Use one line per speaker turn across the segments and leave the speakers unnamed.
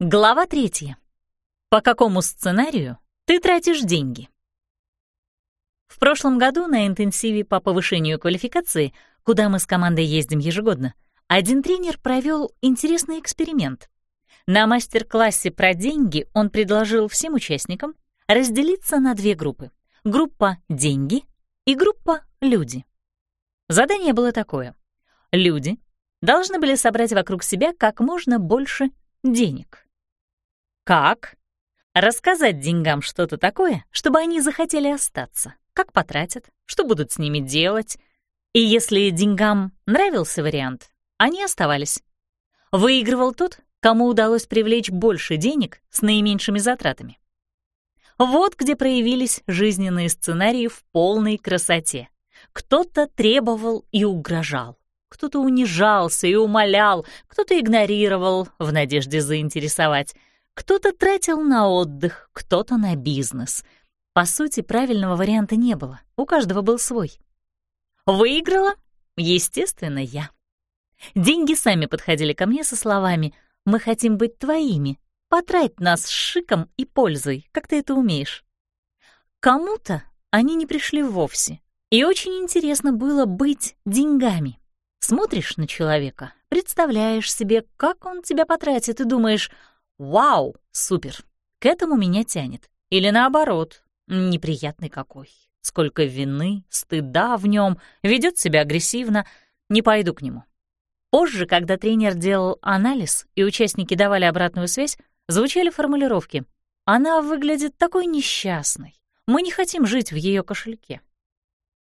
Глава третья. По какому сценарию ты тратишь деньги? В прошлом году на интенсиве по повышению квалификации, куда мы с командой ездим ежегодно, один тренер провел интересный эксперимент. На мастер-классе про деньги он предложил всем участникам разделиться на две группы. Группа «Деньги» и группа «Люди». Задание было такое. Люди должны были собрать вокруг себя как можно больше денег. Как? Рассказать деньгам что-то такое, чтобы они захотели остаться. Как потратят, что будут с ними делать. И если деньгам нравился вариант, они оставались. Выигрывал тот, кому удалось привлечь больше денег с наименьшими затратами. Вот где проявились жизненные сценарии в полной красоте. Кто-то требовал и угрожал, кто-то унижался и умолял, кто-то игнорировал в надежде заинтересовать — кто-то тратил на отдых, кто-то на бизнес. По сути, правильного варианта не было, у каждого был свой. Выиграла, естественно, я. Деньги сами подходили ко мне со словами «Мы хотим быть твоими, потрать нас с шиком и пользой, как ты это умеешь». Кому-то они не пришли вовсе, и очень интересно было быть деньгами. Смотришь на человека, представляешь себе, как он тебя потратит, и думаешь — Вау, супер, к этому меня тянет. Или наоборот, неприятный какой. Сколько вины, стыда в нем, ведет себя агрессивно, не пойду к нему. Позже, когда тренер делал анализ и участники давали обратную связь, звучали формулировки «Она выглядит такой несчастной, мы не хотим жить в ее кошельке».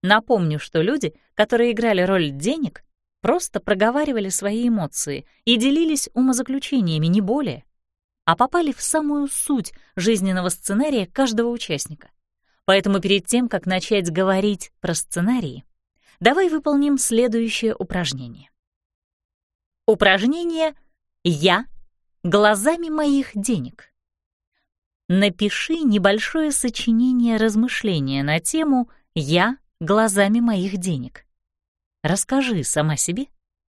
Напомню, что люди, которые играли роль денег, просто проговаривали свои эмоции и делились умозаключениями, не более а попали в самую суть жизненного сценария каждого участника. Поэтому перед тем, как начать говорить про сценарии, давай выполним следующее упражнение. Упражнение «Я глазами моих денег». Напиши небольшое сочинение размышления на тему «Я глазами моих денег». Расскажи сама себе,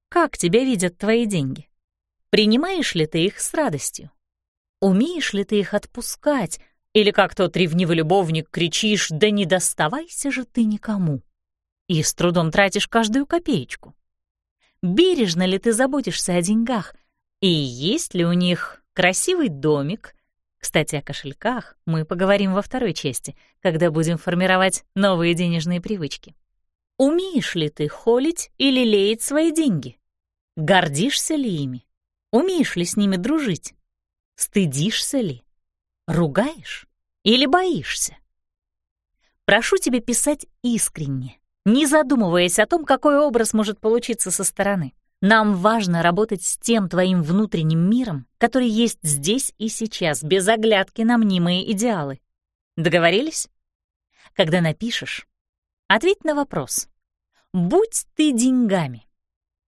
как тебя видят твои деньги. Принимаешь ли ты их с радостью? Умеешь ли ты их отпускать? Или как тот ревнивый любовник кричишь «Да не доставайся же ты никому!» и с трудом тратишь каждую копеечку? Бережно ли ты заботишься о деньгах? И есть ли у них красивый домик? Кстати, о кошельках мы поговорим во второй части, когда будем формировать новые денежные привычки. Умеешь ли ты холить или леять свои деньги? Гордишься ли ими? Умеешь ли с ними дружить? Стыдишься ли? Ругаешь или боишься? Прошу тебя писать искренне, не задумываясь о том, какой образ может получиться со стороны. Нам важно работать с тем твоим внутренним миром, который есть здесь и сейчас, без оглядки на мнимые идеалы. Договорились? Когда напишешь, ответь на вопрос. Будь ты деньгами.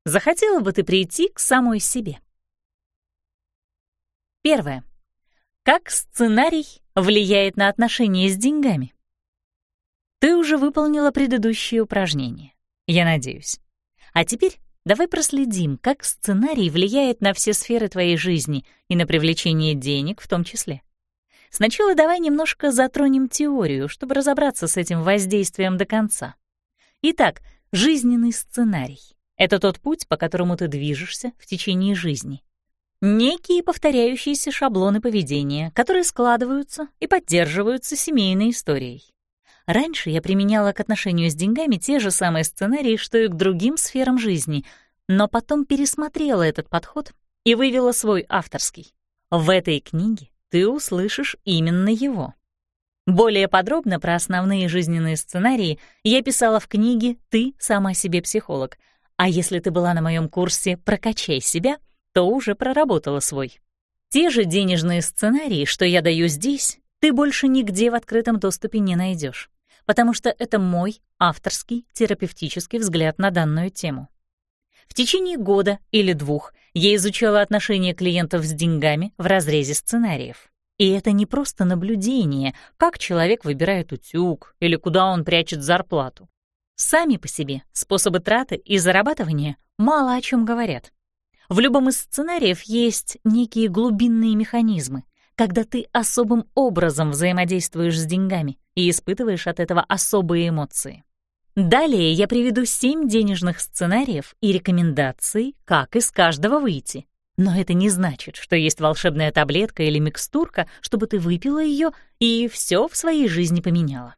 Захотела бы ты прийти к самой себе? Первое. Как сценарий влияет на отношения с деньгами? Ты уже выполнила предыдущее упражнение, я надеюсь. А теперь давай проследим, как сценарий влияет на все сферы твоей жизни и на привлечение денег в том числе. Сначала давай немножко затронем теорию, чтобы разобраться с этим воздействием до конца. Итак, жизненный сценарий — это тот путь, по которому ты движешься в течение жизни некие повторяющиеся шаблоны поведения, которые складываются и поддерживаются семейной историей. Раньше я применяла к отношению с деньгами те же самые сценарии, что и к другим сферам жизни, но потом пересмотрела этот подход и вывела свой авторский. В этой книге ты услышишь именно его. Более подробно про основные жизненные сценарии я писала в книге «Ты сама себе психолог», а если ты была на моем курсе «Прокачай себя», то уже проработала свой. Те же денежные сценарии, что я даю здесь, ты больше нигде в открытом доступе не найдешь, потому что это мой авторский терапевтический взгляд на данную тему. В течение года или двух я изучала отношения клиентов с деньгами в разрезе сценариев. И это не просто наблюдение, как человек выбирает утюг или куда он прячет зарплату. Сами по себе способы траты и зарабатывания мало о чем говорят. В любом из сценариев есть некие глубинные механизмы, когда ты особым образом взаимодействуешь с деньгами и испытываешь от этого особые эмоции. Далее я приведу семь денежных сценариев и рекомендаций, как из каждого выйти. Но это не значит, что есть волшебная таблетка или микстурка, чтобы ты выпила ее и все в своей жизни поменяла.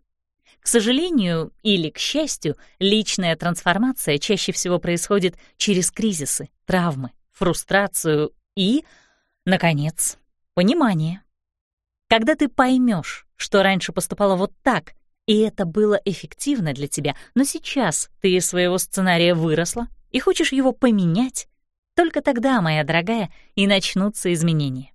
К сожалению или к счастью, личная трансформация чаще всего происходит через кризисы, травмы, фрустрацию и, наконец, понимание. Когда ты поймешь, что раньше поступала вот так, и это было эффективно для тебя, но сейчас ты из своего сценария выросла и хочешь его поменять, только тогда, моя дорогая, и начнутся изменения.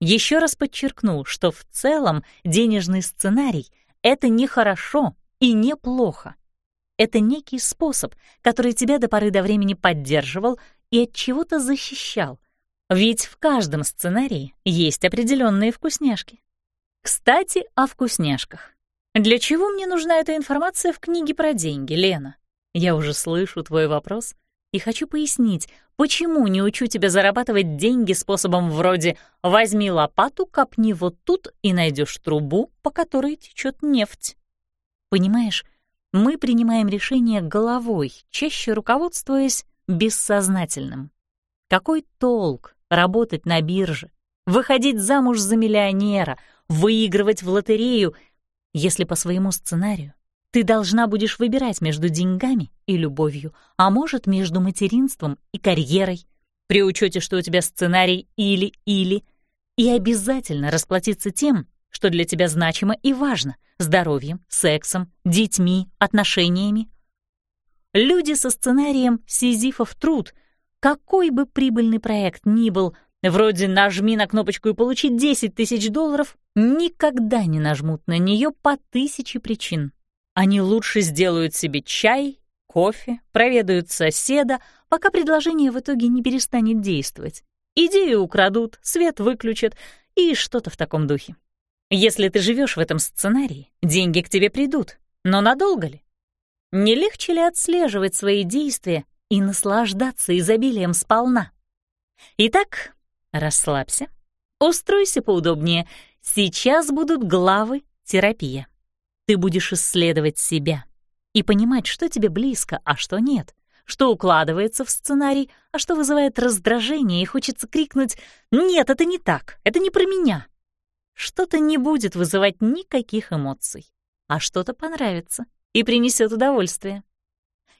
Еще раз подчеркну, что в целом денежный сценарий — это не хорошо и не плохо. Это некий способ, который тебя до поры до времени поддерживал и от чего-то защищал. Ведь в каждом сценарии есть определенные вкусняшки. Кстати, о вкусняшках. Для чего мне нужна эта информация в книге про деньги, Лена? Я уже слышу твой вопрос и хочу пояснить, почему не учу тебя зарабатывать деньги способом вроде «возьми лопату, копни вот тут и найдешь трубу, по которой течет нефть». Понимаешь, мы принимаем решения головой, чаще руководствуясь бессознательным. Какой толк работать на бирже, выходить замуж за миллионера, выигрывать в лотерею, если по своему сценарию ты должна будешь выбирать между деньгами и любовью, а может, между материнством и карьерой, при учете, что у тебя сценарий или-или, и обязательно расплатиться тем, что для тебя значимо и важно — здоровьем, сексом, детьми, отношениями. Люди со сценарием «Сизифов труд», какой бы прибыльный проект ни был, вроде «нажми на кнопочку и получи 10 тысяч долларов», никогда не нажмут на нее по тысяче причин. Они лучше сделают себе чай, кофе, проведают соседа, пока предложение в итоге не перестанет действовать. Идею украдут, свет выключат и что-то в таком духе. Если ты живешь в этом сценарии, деньги к тебе придут. Но надолго ли? Не легче ли отслеживать свои действия и наслаждаться изобилием сполна? Итак, расслабься, устройся поудобнее. Сейчас будут главы терапия. Ты будешь исследовать себя и понимать, что тебе близко, а что нет, что укладывается в сценарий, а что вызывает раздражение и хочется крикнуть «Нет, это не так, это не про меня». Что-то не будет вызывать никаких эмоций, а что-то понравится и принесет удовольствие.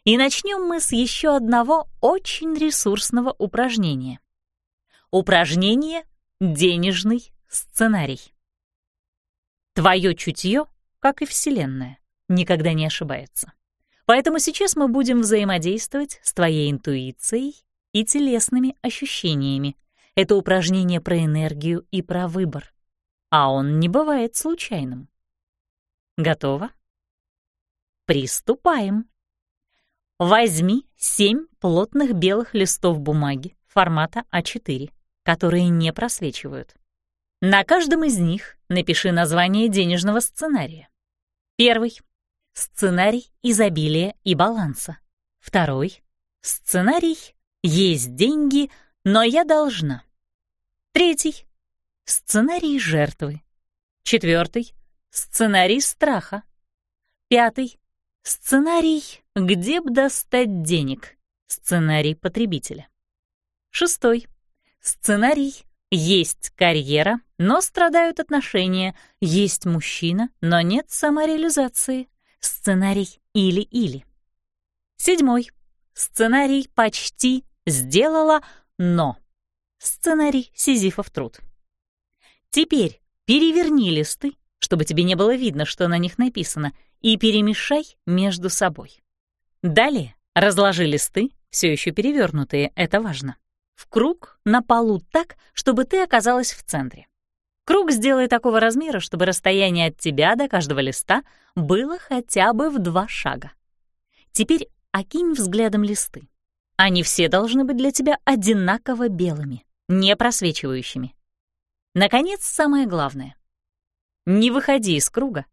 И начнем мы с еще одного очень ресурсного упражнения. Упражнение «Денежный сценарий». Твое чутье как и Вселенная, никогда не ошибается. Поэтому сейчас мы будем взаимодействовать с твоей интуицией и телесными ощущениями. Это упражнение про энергию и про выбор. А он не бывает случайным. Готово? Приступаем. Возьми семь плотных белых листов бумаги формата А4, которые не просвечивают. На каждом из них напиши название денежного сценария. Первый — сценарий изобилия и баланса. Второй — сценарий «Есть деньги, но я должна». Третий — сценарий жертвы. Четвертый — сценарий страха. Пятый — сценарий «Где б достать денег?» Сценарий потребителя. Шестой — сценарий есть карьера, но страдают отношения. Есть мужчина, но нет самореализации. Сценарий или-или. Седьмой. Сценарий почти сделала, но. Сценарий Сизифов труд. Теперь переверни листы, чтобы тебе не было видно, что на них написано, и перемешай между собой. Далее разложи листы, все еще перевернутые, это важно в круг на полу так, чтобы ты оказалась в центре. Круг сделай такого размера, чтобы расстояние от тебя до каждого листа было хотя бы в два шага. Теперь окинь взглядом листы. Они все должны быть для тебя одинаково белыми, не просвечивающими. Наконец, самое главное. Не выходи из круга,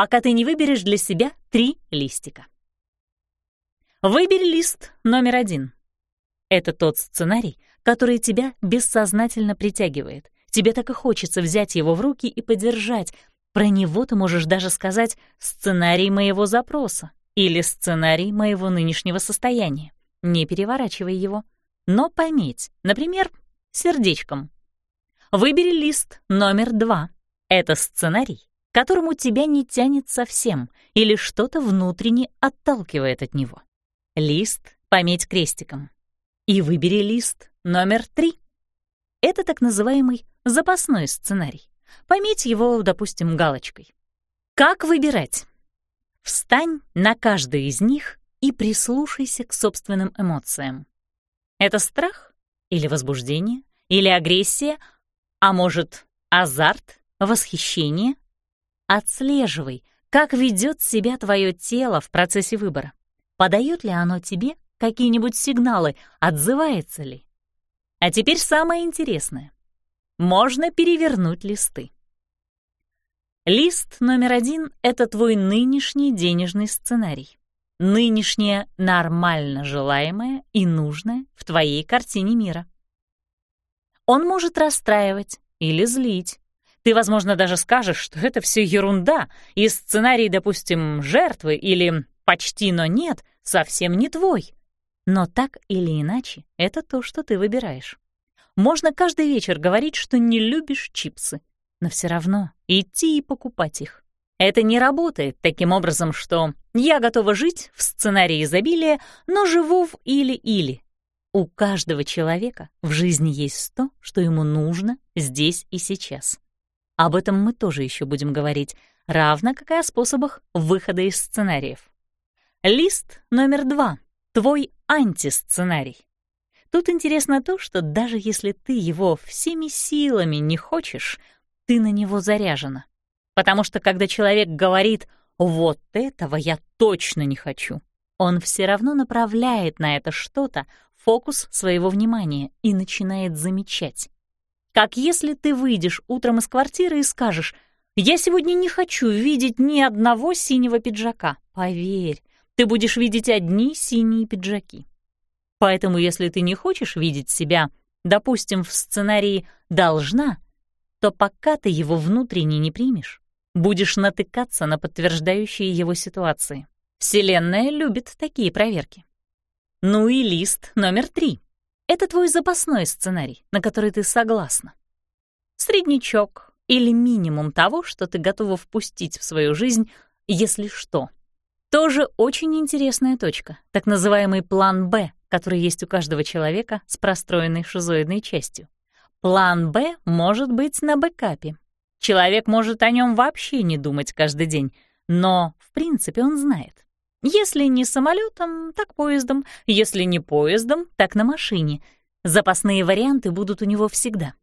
пока ты не выберешь для себя три листика. Выбери лист номер один — это тот сценарий, который тебя бессознательно притягивает. Тебе так и хочется взять его в руки и подержать. Про него ты можешь даже сказать «сценарий моего запроса» или «сценарий моего нынешнего состояния». Не переворачивай его, но пометь, например, сердечком. Выбери лист номер два. Это сценарий, которому тебя не тянет совсем или что-то внутренне отталкивает от него. Лист пометь крестиком. И выбери лист номер три. Это так называемый запасной сценарий. Пометь его, допустим, галочкой. Как выбирать? Встань на каждый из них и прислушайся к собственным эмоциям. Это страх или возбуждение, или агрессия, а может, азарт, восхищение? Отслеживай, как ведет себя твое тело в процессе выбора. Подает ли оно тебе какие-нибудь сигналы, отзывается ли? А теперь самое интересное. Можно перевернуть листы. Лист номер один — это твой нынешний денежный сценарий. Нынешнее нормально желаемое и нужное в твоей картине мира. Он может расстраивать или злить, ты, возможно, даже скажешь, что это все ерунда, и сценарий, допустим, жертвы или «почти, но нет» совсем не твой. Но так или иначе, это то, что ты выбираешь. Можно каждый вечер говорить, что не любишь чипсы, но все равно идти и покупать их. Это не работает таким образом, что я готова жить в сценарии изобилия, но живу в или-или. У каждого человека в жизни есть то, что ему нужно здесь и сейчас. Об этом мы тоже еще будем говорить, равно как и о способах выхода из сценариев. Лист номер два. Твой антисценарий. Тут интересно то, что даже если ты его всеми силами не хочешь, ты на него заряжена. Потому что когда человек говорит «вот этого я точно не хочу», он все равно направляет на это что-то фокус своего внимания и начинает замечать. Как если ты выйдешь утром из квартиры и скажешь «Я сегодня не хочу видеть ни одного синего пиджака». Поверь, ты будешь видеть одни синие пиджаки. Поэтому если ты не хочешь видеть себя, допустим, в сценарии «должна», то пока ты его внутренне не примешь, будешь натыкаться на подтверждающие его ситуации. Вселенная любит такие проверки. Ну и лист номер три. Это твой запасной сценарий, на который ты согласна. Среднячок или минимум того, что ты готова впустить в свою жизнь, если что. Тоже очень интересная точка, так называемый план «Б», который есть у каждого человека с простроенной шизоидной частью. План «Б» может быть на бэкапе. Человек может о нем вообще не думать каждый день, но, в принципе, он знает. Если не самолетом, так поездом. Если не поездом, так на машине. Запасные варианты будут у него всегда.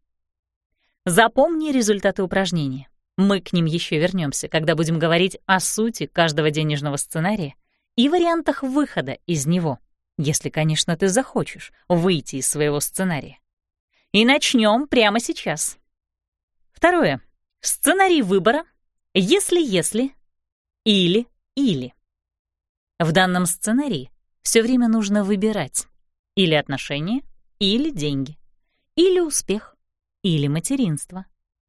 Запомни результаты упражнения. Мы к ним еще вернемся, когда будем говорить о сути каждого денежного сценария и вариантах выхода из него, если, конечно, ты захочешь выйти из своего сценария. И начнем прямо сейчас. Второе. Сценарий выбора «если-если» или-или. В данном сценарии все время нужно выбирать или отношения, или деньги, или успех, или материнство,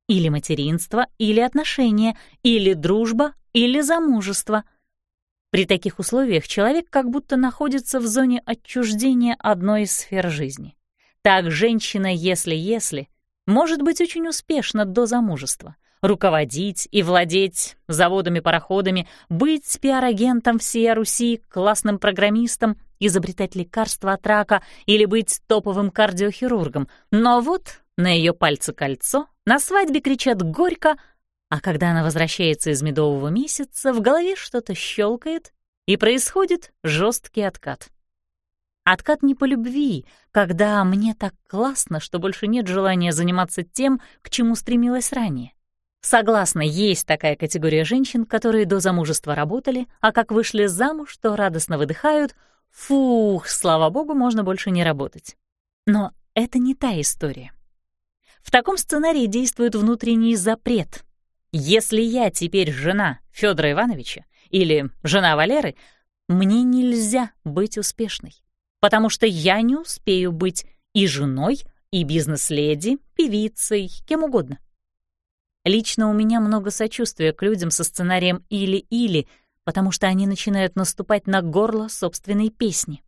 или материнство, или отношения, или дружба, или замужество. При таких условиях человек как будто находится в зоне отчуждения одной из сфер жизни. Так женщина, если-если, может быть очень успешна до замужества — руководить и владеть заводами-пароходами, быть пиар-агентом всей Руси, классным программистом, изобретать лекарства от рака или быть топовым кардиохирургом. Но вот на ее пальце кольцо, на свадьбе кричат горько, а когда она возвращается из медового месяца, в голове что-то щелкает, и происходит жесткий откат. Откат не по любви, когда мне так классно, что больше нет желания заниматься тем, к чему стремилась ранее. Согласна, есть такая категория женщин, которые до замужества работали, а как вышли замуж, то радостно выдыхают «Фух, слава богу, можно больше не работать». Но это не та история. В таком сценарии действует внутренний запрет. Если я теперь жена Федора Ивановича или жена Валеры, мне нельзя быть успешной, потому что я не успею быть и женой, и бизнес-леди, певицей, кем угодно. Лично у меня много сочувствия к людям со сценарием «или-или», потому что они начинают наступать на горло собственной песни.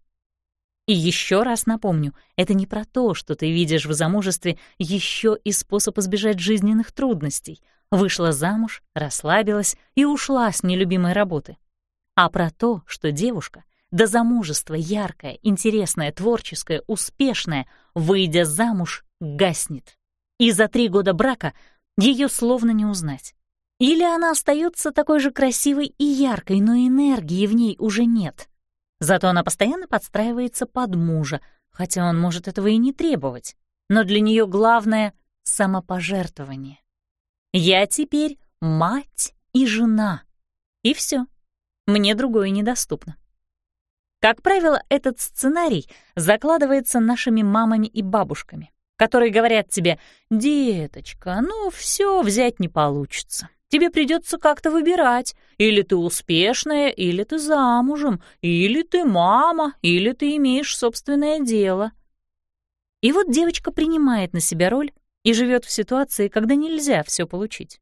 И еще раз напомню, это не про то, что ты видишь в замужестве еще и способ избежать жизненных трудностей. Вышла замуж, расслабилась и ушла с нелюбимой работы. А про то, что девушка до замужества яркая, интересная, творческая, успешная, выйдя замуж, гаснет. И за три года брака ее словно не узнать. Или она остается такой же красивой и яркой, но энергии в ней уже нет. Зато она постоянно подстраивается под мужа, хотя он может этого и не требовать. Но для нее главное — самопожертвование. Я теперь мать и жена. И все. Мне другое недоступно. Как правило, этот сценарий закладывается нашими мамами и бабушками, которые говорят тебе «Деточка, ну все взять не получится». Тебе придется как-то выбирать. Или ты успешная, или ты замужем, или ты мама, или ты имеешь собственное дело. И вот девочка принимает на себя роль и живет в ситуации, когда нельзя все получить.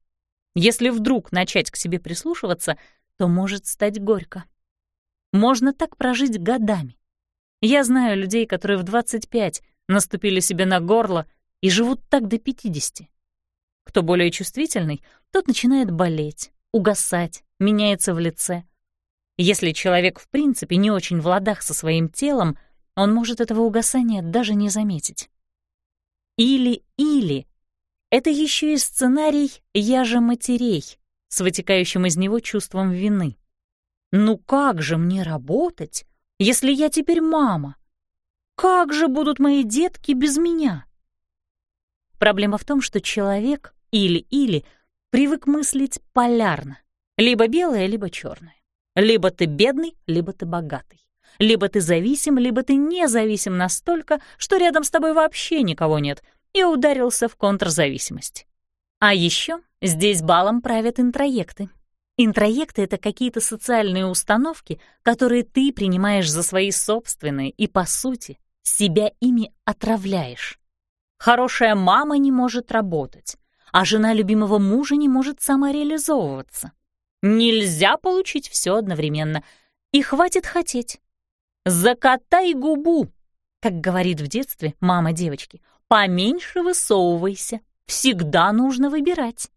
Если вдруг начать к себе прислушиваться, то может стать горько. Можно так прожить годами. Я знаю людей, которые в 25 наступили себе на горло и живут так до 50. Кто более чувствительный, тот начинает болеть, угасать, меняется в лице. Если человек в принципе не очень в ладах со своим телом, он может этого угасания даже не заметить. Или-или — это еще и сценарий «я же матерей» с вытекающим из него чувством вины. Ну как же мне работать, если я теперь мама? Как же будут мои детки без меня? Проблема в том, что человек или-или привык мыслить полярно. Либо белое, либо черное. Либо ты бедный, либо ты богатый. Либо ты зависим, либо ты независим настолько, что рядом с тобой вообще никого нет, и ударился в контрзависимость. А еще здесь балом правят интроекты. Интроекты — это какие-то социальные установки, которые ты принимаешь за свои собственные и, по сути, себя ими отравляешь. Хорошая мама не может работать, а жена любимого мужа не может самореализовываться. Нельзя получить все одновременно, и хватит хотеть. Закатай губу, как говорит в детстве мама девочки, поменьше высовывайся, всегда нужно выбирать.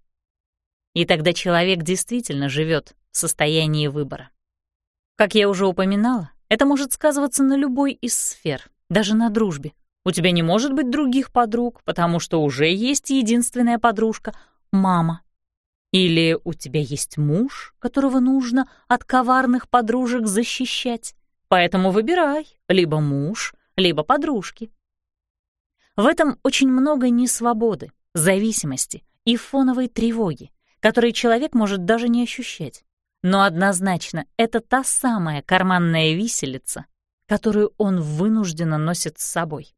И тогда человек действительно живет в состоянии выбора. Как я уже упоминала, это может сказываться на любой из сфер, даже на дружбе. У тебя не может быть других подруг, потому что уже есть единственная подружка — мама. Или у тебя есть муж, которого нужно от коварных подружек защищать. Поэтому выбирай либо муж, либо подружки. В этом очень много несвободы, зависимости и фоновой тревоги, которые человек может даже не ощущать. Но однозначно это та самая карманная виселица, которую он вынужденно носит с собой.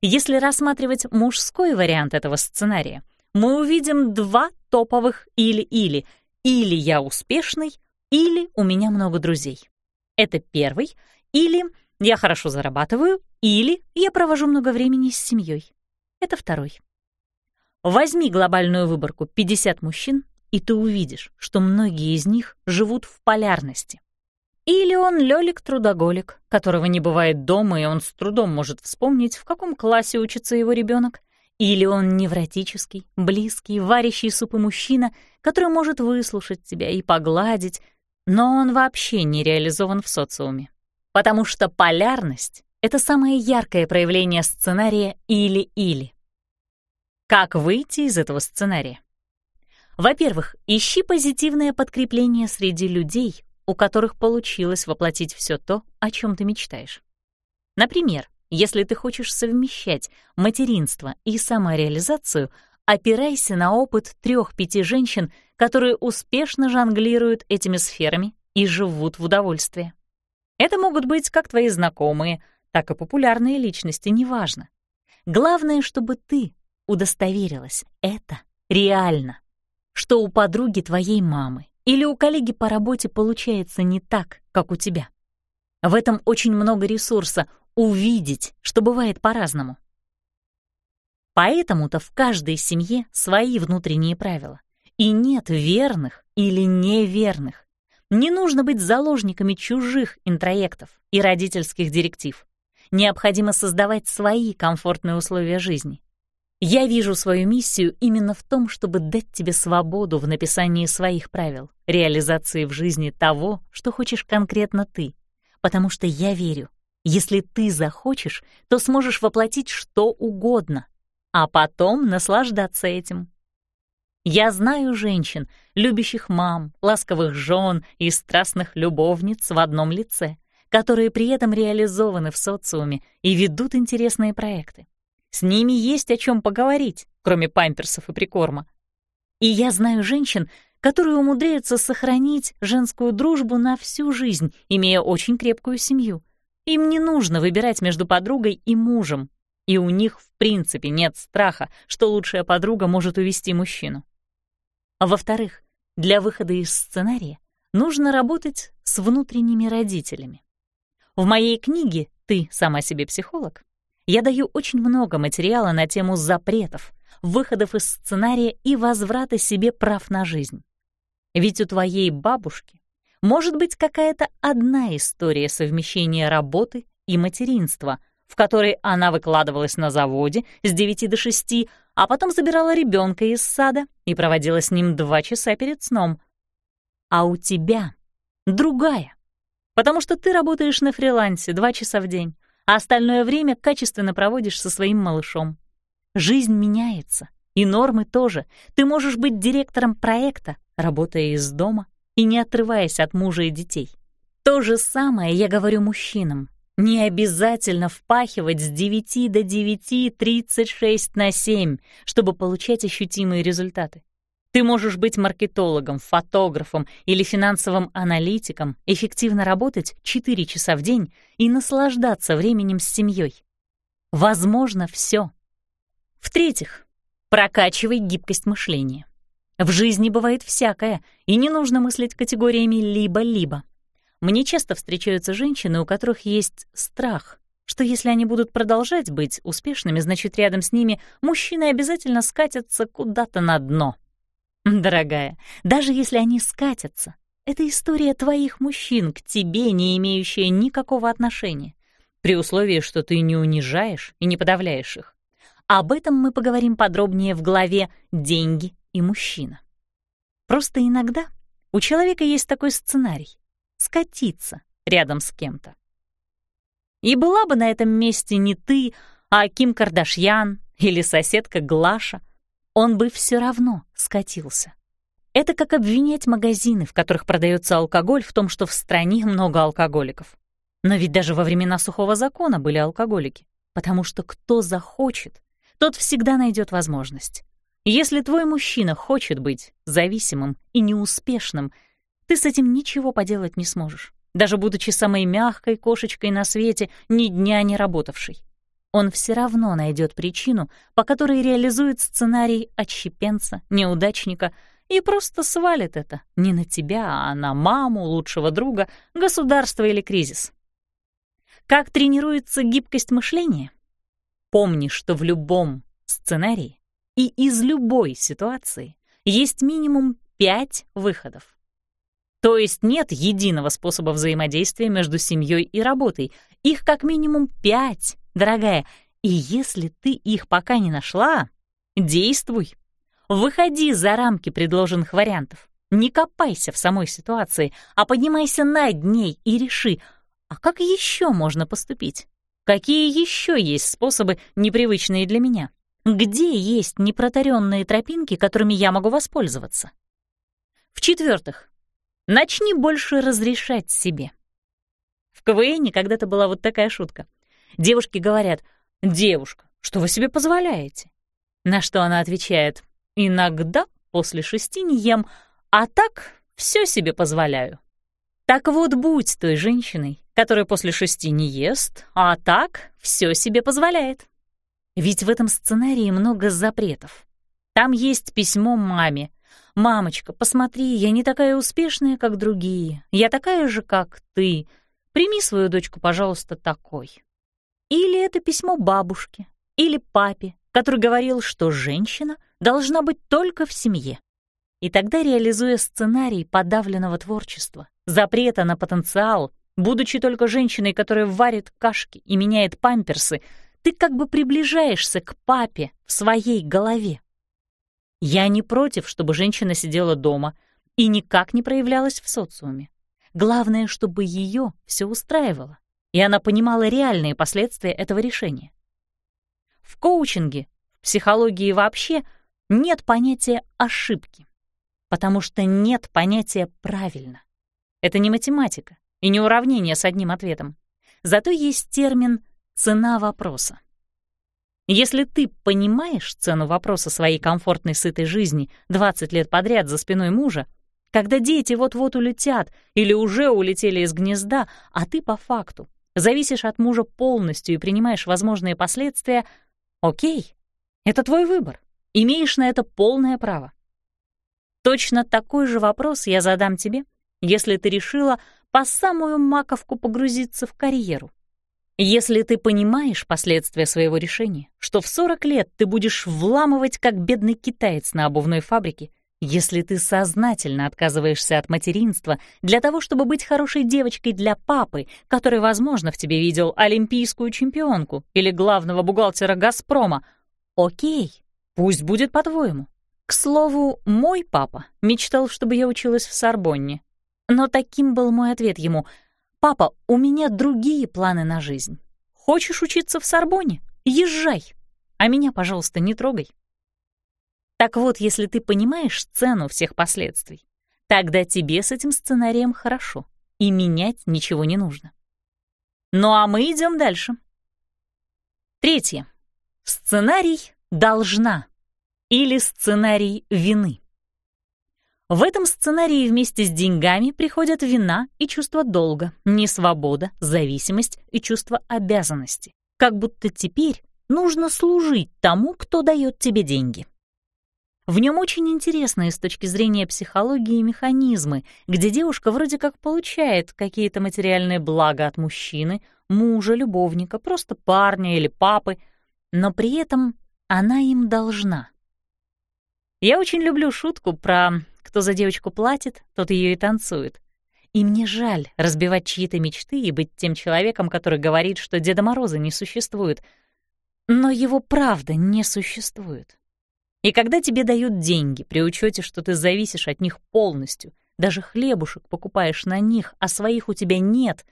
Если рассматривать мужской вариант этого сценария, мы увидим два топовых или-или. Или я успешный, или у меня много друзей. Это первый. Или я хорошо зарабатываю, или я провожу много времени с семьей. Это второй. Возьми глобальную выборку 50 мужчин, и ты увидишь, что многие из них живут в полярности. Или он лёлик-трудоголик, которого не бывает дома, и он с трудом может вспомнить, в каком классе учится его ребенок. Или он невротический, близкий, варящий супы мужчина, который может выслушать тебя и погладить, но он вообще не реализован в социуме. Потому что полярность — это самое яркое проявление сценария «или-или». Как выйти из этого сценария? Во-первых, ищи позитивное подкрепление среди людей, у которых получилось воплотить все то, о чем ты мечтаешь. Например, если ты хочешь совмещать материнство и самореализацию, опирайся на опыт трех-пяти женщин, которые успешно жонглируют этими сферами и живут в удовольствии. Это могут быть как твои знакомые, так и популярные личности, неважно. Главное, чтобы ты удостоверилась, это реально, что у подруги твоей мамы или у коллеги по работе получается не так, как у тебя. В этом очень много ресурса — увидеть, что бывает по-разному. Поэтому-то в каждой семье свои внутренние правила. И нет верных или неверных. Не нужно быть заложниками чужих интроектов и родительских директив. Необходимо создавать свои комфортные условия жизни. Я вижу свою миссию именно в том, чтобы дать тебе свободу в написании своих правил, реализации в жизни того, что хочешь конкретно ты. Потому что я верю, если ты захочешь, то сможешь воплотить что угодно, а потом наслаждаться этим. Я знаю женщин, любящих мам, ласковых жен и страстных любовниц в одном лице, которые при этом реализованы в социуме и ведут интересные проекты. С ними есть о чем поговорить, кроме памперсов и прикорма. И я знаю женщин, которые умудряются сохранить женскую дружбу на всю жизнь, имея очень крепкую семью. Им не нужно выбирать между подругой и мужем, и у них в принципе нет страха, что лучшая подруга может увести мужчину. А во-вторых, для выхода из сценария нужно работать с внутренними родителями. В моей книге «Ты сама себе психолог» я даю очень много материала на тему запретов, выходов из сценария и возврата себе прав на жизнь. Ведь у твоей бабушки может быть какая-то одна история совмещения работы и материнства — в которой она выкладывалась на заводе с 9 до 6, а потом забирала ребенка из сада и проводила с ним два часа перед сном. А у тебя другая, потому что ты работаешь на фрилансе два часа в день, а остальное время качественно проводишь со своим малышом. Жизнь меняется, и нормы тоже. Ты можешь быть директором проекта, работая из дома и не отрываясь от мужа и детей. То же самое я говорю мужчинам. Не обязательно впахивать с 9 до 9 36 на 7, чтобы получать ощутимые результаты. Ты можешь быть маркетологом, фотографом или финансовым аналитиком, эффективно работать 4 часа в день и наслаждаться временем с семьей. Возможно все. В-третьих, прокачивай гибкость мышления. В жизни бывает всякое, и не нужно мыслить категориями «либо-либо». Мне часто встречаются женщины, у которых есть страх, что если они будут продолжать быть успешными, значит, рядом с ними мужчины обязательно скатятся куда-то на дно. Дорогая, даже если они скатятся, это история твоих мужчин к тебе, не имеющая никакого отношения, при условии, что ты не унижаешь и не подавляешь их. Об этом мы поговорим подробнее в главе «Деньги и мужчина». Просто иногда у человека есть такой сценарий скатиться рядом с кем-то. И была бы на этом месте не ты, а Ким Кардашьян или соседка Глаша, он бы все равно скатился. Это как обвинять магазины, в которых продается алкоголь, в том, что в стране много алкоголиков. Но ведь даже во времена сухого закона были алкоголики, потому что кто захочет, тот всегда найдет возможность. Если твой мужчина хочет быть зависимым и неуспешным, ты с этим ничего поделать не сможешь, даже будучи самой мягкой кошечкой на свете, ни дня не работавшей. Он все равно найдет причину, по которой реализует сценарий отщепенца, неудачника и просто свалит это не на тебя, а на маму, лучшего друга, государство или кризис. Как тренируется гибкость мышления? Помни, что в любом сценарии и из любой ситуации есть минимум пять выходов. То есть нет единого способа взаимодействия между семьей и работой. Их как минимум пять, дорогая. И если ты их пока не нашла, действуй. Выходи за рамки предложенных вариантов. Не копайся в самой ситуации, а поднимайся над ней и реши, а как еще можно поступить? Какие еще есть способы, непривычные для меня? Где есть непротаренные тропинки, которыми я могу воспользоваться? В-четвертых, Начни больше разрешать себе. В КВН когда-то была вот такая шутка. Девушки говорят, «Девушка, что вы себе позволяете?» На что она отвечает, «Иногда после шести не ем, а так все себе позволяю». Так вот, будь той женщиной, которая после шести не ест, а так все себе позволяет. Ведь в этом сценарии много запретов. Там есть письмо маме, «Мамочка, посмотри, я не такая успешная, как другие. Я такая же, как ты. Прими свою дочку, пожалуйста, такой». Или это письмо бабушке, или папе, который говорил, что женщина должна быть только в семье. И тогда, реализуя сценарий подавленного творчества, запрета на потенциал, будучи только женщиной, которая варит кашки и меняет памперсы, ты как бы приближаешься к папе в своей голове. Я не против, чтобы женщина сидела дома и никак не проявлялась в социуме. Главное, чтобы ее все устраивало, и она понимала реальные последствия этого решения. В коучинге, в психологии вообще нет понятия ошибки, потому что нет понятия правильно. Это не математика и не уравнение с одним ответом. Зато есть термин «цена вопроса». Если ты понимаешь цену вопроса своей комфортной сытой жизни 20 лет подряд за спиной мужа, когда дети вот-вот улетят или уже улетели из гнезда, а ты по факту зависишь от мужа полностью и принимаешь возможные последствия, окей, это твой выбор, имеешь на это полное право. Точно такой же вопрос я задам тебе, если ты решила по самую маковку погрузиться в карьеру. Если ты понимаешь последствия своего решения, что в 40 лет ты будешь вламывать, как бедный китаец на обувной фабрике, если ты сознательно отказываешься от материнства для того, чтобы быть хорошей девочкой для папы, который, возможно, в тебе видел олимпийскую чемпионку или главного бухгалтера «Газпрома», окей, пусть будет по-твоему. К слову, мой папа мечтал, чтобы я училась в Сорбонне. Но таким был мой ответ ему — «Папа, у меня другие планы на жизнь. Хочешь учиться в Сорбоне? Езжай, а меня, пожалуйста, не трогай». Так вот, если ты понимаешь цену всех последствий, тогда тебе с этим сценарием хорошо, и менять ничего не нужно. Ну а мы идем дальше. Третье. Сценарий «должна» или сценарий вины. В этом сценарии вместе с деньгами приходят вина и чувство долга, несвобода, зависимость и чувство обязанности. Как будто теперь нужно служить тому, кто дает тебе деньги. В нем очень интересные с точки зрения психологии механизмы, где девушка вроде как получает какие-то материальные блага от мужчины, мужа, любовника, просто парня или папы, но при этом она им должна. Я очень люблю шутку про кто за девочку платит, тот ее и танцует. И мне жаль разбивать чьи-то мечты и быть тем человеком, который говорит, что Деда Мороза не существует. Но его правда не существует. И когда тебе дают деньги, при учете, что ты зависишь от них полностью, даже хлебушек покупаешь на них, а своих у тебя нет,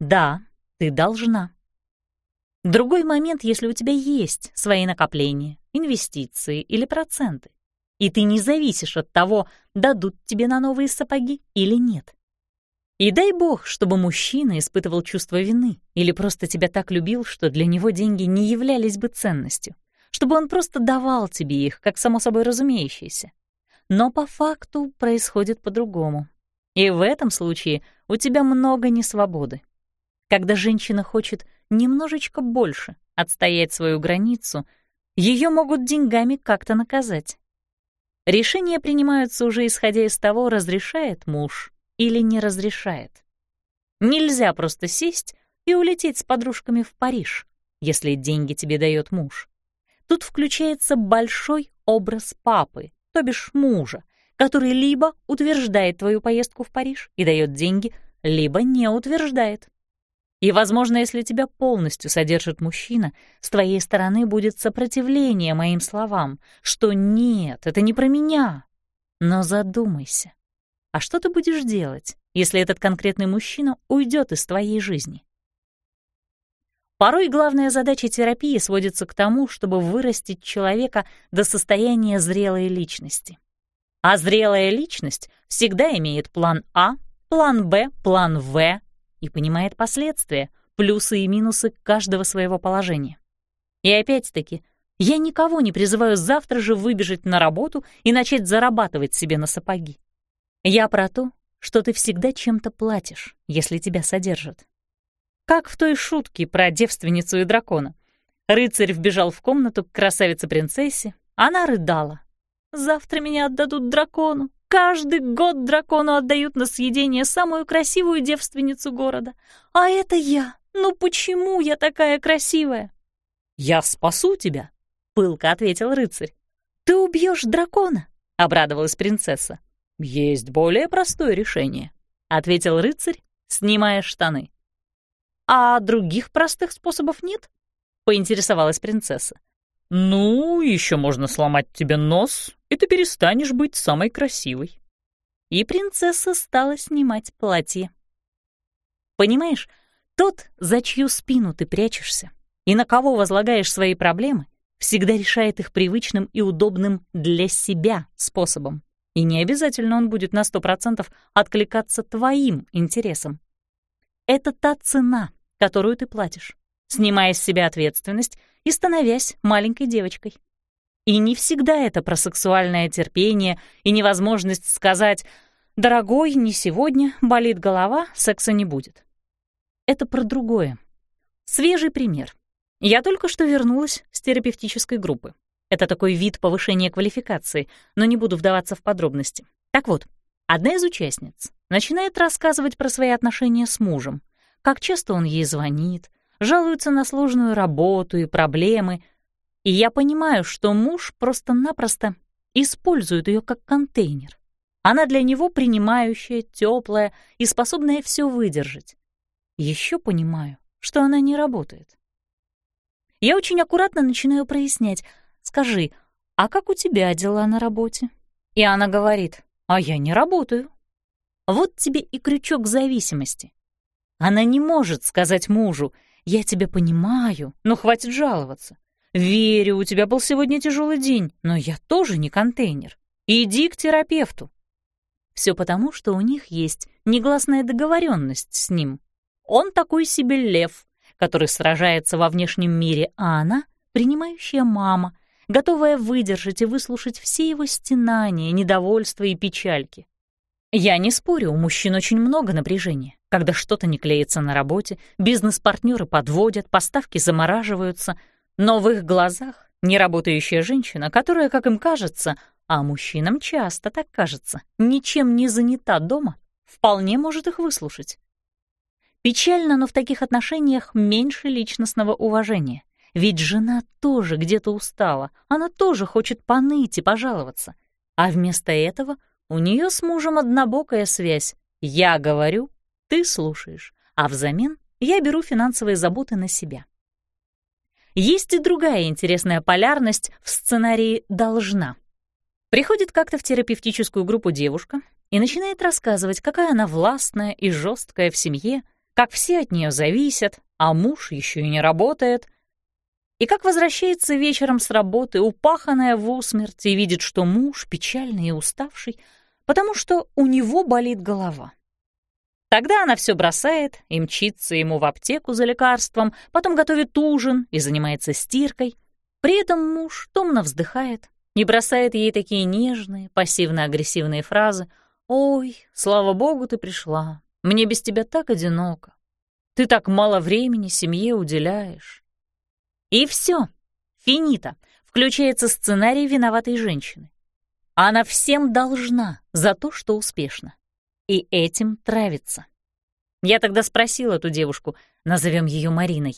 да, ты должна. Другой момент, если у тебя есть свои накопления, инвестиции или проценты и ты не зависишь от того, дадут тебе на новые сапоги или нет. И дай бог, чтобы мужчина испытывал чувство вины или просто тебя так любил, что для него деньги не являлись бы ценностью, чтобы он просто давал тебе их, как само собой разумеющееся. Но по факту происходит по-другому. И в этом случае у тебя много несвободы. Когда женщина хочет немножечко больше отстоять свою границу, ее могут деньгами как-то наказать. Решения принимаются уже исходя из того, разрешает муж или не разрешает. Нельзя просто сесть и улететь с подружками в Париж, если деньги тебе дает муж. Тут включается большой образ папы, то бишь мужа, который либо утверждает твою поездку в Париж и дает деньги, либо не утверждает. И, возможно, если тебя полностью содержит мужчина, с твоей стороны будет сопротивление моим словам, что нет, это не про меня. Но задумайся, а что ты будешь делать, если этот конкретный мужчина уйдет из твоей жизни? Порой главная задача терапии сводится к тому, чтобы вырастить человека до состояния зрелой личности. А зрелая личность всегда имеет план А, план Б, план В и понимает последствия, плюсы и минусы каждого своего положения. И опять-таки, я никого не призываю завтра же выбежать на работу и начать зарабатывать себе на сапоги. Я про то, что ты всегда чем-то платишь, если тебя содержат. Как в той шутке про девственницу и дракона. Рыцарь вбежал в комнату к красавице-принцессе, она рыдала. «Завтра меня отдадут дракону, Каждый год дракону отдают на съедение самую красивую девственницу города. А это я. Ну почему я такая красивая? Я спасу тебя. пылко ответил рыцарь. «Ты убьешь дракона!» — обрадовалась принцесса. «Есть более простое решение», — ответил рыцарь, снимая штаны. «А других простых способов нет?» — поинтересовалась принцесса. «Ну, еще можно сломать тебе нос, и ты перестанешь быть самой красивой». И принцесса стала снимать платье. Понимаешь, тот, за чью спину ты прячешься, и на кого возлагаешь свои проблемы, всегда решает их привычным и удобным для себя способом. И не обязательно он будет на сто процентов откликаться твоим интересам. Это та цена, которую ты платишь, снимая с себя ответственность и становясь маленькой девочкой. И не всегда это про сексуальное терпение и невозможность сказать «Дорогой, не сегодня, болит голова, секса не будет». Это про другое. Свежий пример. Я только что вернулась с терапевтической группы. Это такой вид повышения квалификации, но не буду вдаваться в подробности. Так вот, одна из участниц начинает рассказывать про свои отношения с мужем, как часто он ей звонит, жалуется на сложную работу и проблемы. И я понимаю, что муж просто-напросто использует ее как контейнер. Она для него принимающая, теплая и способная все выдержать. Еще понимаю, что она не работает. Я очень аккуратно начинаю прояснять. «Скажи, а как у тебя дела на работе?» И она говорит, «А я не работаю». Вот тебе и крючок зависимости. Она не может сказать мужу, «Я тебя понимаю, но хватит жаловаться. Верю, у тебя был сегодня тяжелый день, но я тоже не контейнер. Иди к терапевту». Все потому, что у них есть негласная договоренность с ним. Он такой себе лев, который сражается во внешнем мире, а она — принимающая мама, готовая выдержать и выслушать все его стенания, недовольства и печальки. Я не спорю, у мужчин очень много напряжения. Когда что-то не клеится на работе, бизнес-партнеры подводят, поставки замораживаются, но в их глазах неработающая женщина, которая, как им кажется, а мужчинам часто так кажется, ничем не занята дома, вполне может их выслушать. Печально, но в таких отношениях меньше личностного уважения. Ведь жена тоже где-то устала, она тоже хочет поныть и пожаловаться. А вместо этого у нее с мужем однобокая связь. Я говорю, ты слушаешь, а взамен я беру финансовые заботы на себя. Есть и другая интересная полярность в сценарии «должна». Приходит как-то в терапевтическую группу девушка и начинает рассказывать, какая она властная и жесткая в семье, как все от нее зависят, а муж еще и не работает, и как возвращается вечером с работы, упаханная в усмерть, и видит, что муж печальный и уставший, потому что у него болит голова. Тогда она все бросает и мчится ему в аптеку за лекарством, потом готовит ужин и занимается стиркой. При этом муж томно вздыхает и бросает ей такие нежные, пассивно-агрессивные фразы «Ой, слава богу, ты пришла, мне без тебя так одиноко. Ты так мало времени семье уделяешь. И все, финита, включается сценарий виноватой женщины. Она всем должна за то, что успешна. И этим травится. Я тогда спросила эту девушку, назовем ее Мариной.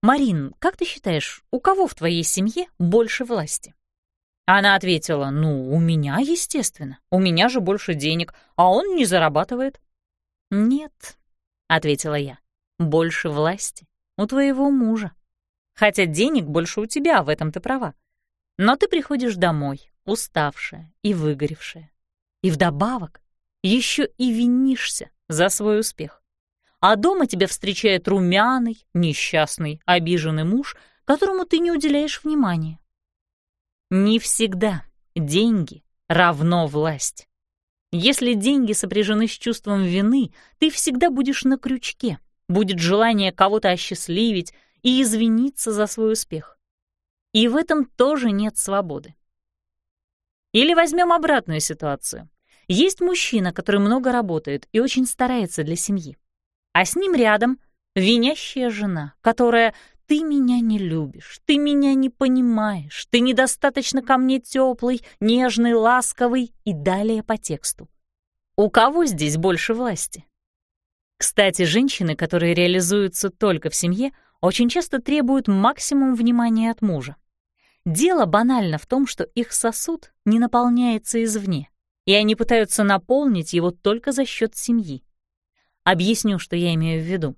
«Марин, как ты считаешь, у кого в твоей семье больше власти?» Она ответила, «Ну, у меня, естественно. У меня же больше денег, а он не зарабатывает». «Нет», — ответила я, — «больше власти у твоего мужа. Хотя денег больше у тебя, в этом ты права. Но ты приходишь домой, уставшая и выгоревшая. И вдобавок еще и винишься за свой успех. А дома тебя встречает румяный, несчастный, обиженный муж, которому ты не уделяешь внимания. Не всегда деньги равно власть. Если деньги сопряжены с чувством вины, ты всегда будешь на крючке, будет желание кого-то осчастливить и извиниться за свой успех. И в этом тоже нет свободы. Или возьмем обратную ситуацию. Есть мужчина, который много работает и очень старается для семьи. А с ним рядом винящая жена, которая «ты меня не любишь, ты меня не понимаешь, ты недостаточно ко мне теплый, нежный, ласковый» и далее по тексту. У кого здесь больше власти? Кстати, женщины, которые реализуются только в семье, очень часто требуют максимум внимания от мужа. Дело банально в том, что их сосуд не наполняется извне, и они пытаются наполнить его только за счет семьи. Объясню, что я имею в виду.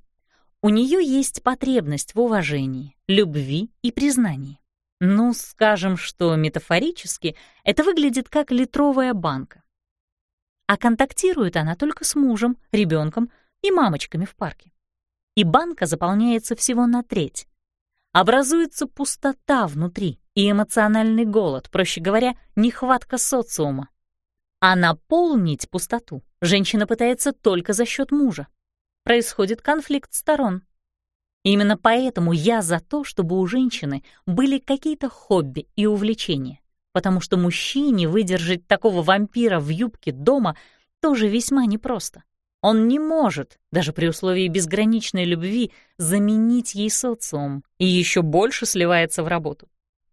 У нее есть потребность в уважении, любви и признании. Ну, скажем, что метафорически это выглядит как литровая банка. А контактирует она только с мужем, ребенком и мамочками в парке. И банка заполняется всего на треть. Образуется пустота внутри и эмоциональный голод, проще говоря, нехватка социума. А наполнить пустоту женщина пытается только за счет мужа. Происходит конфликт сторон. Именно поэтому я за то, чтобы у женщины были какие-то хобби и увлечения, потому что мужчине выдержать такого вампира в юбке дома тоже весьма непросто. Он не может, даже при условии безграничной любви, заменить ей социум и еще больше сливается в работу.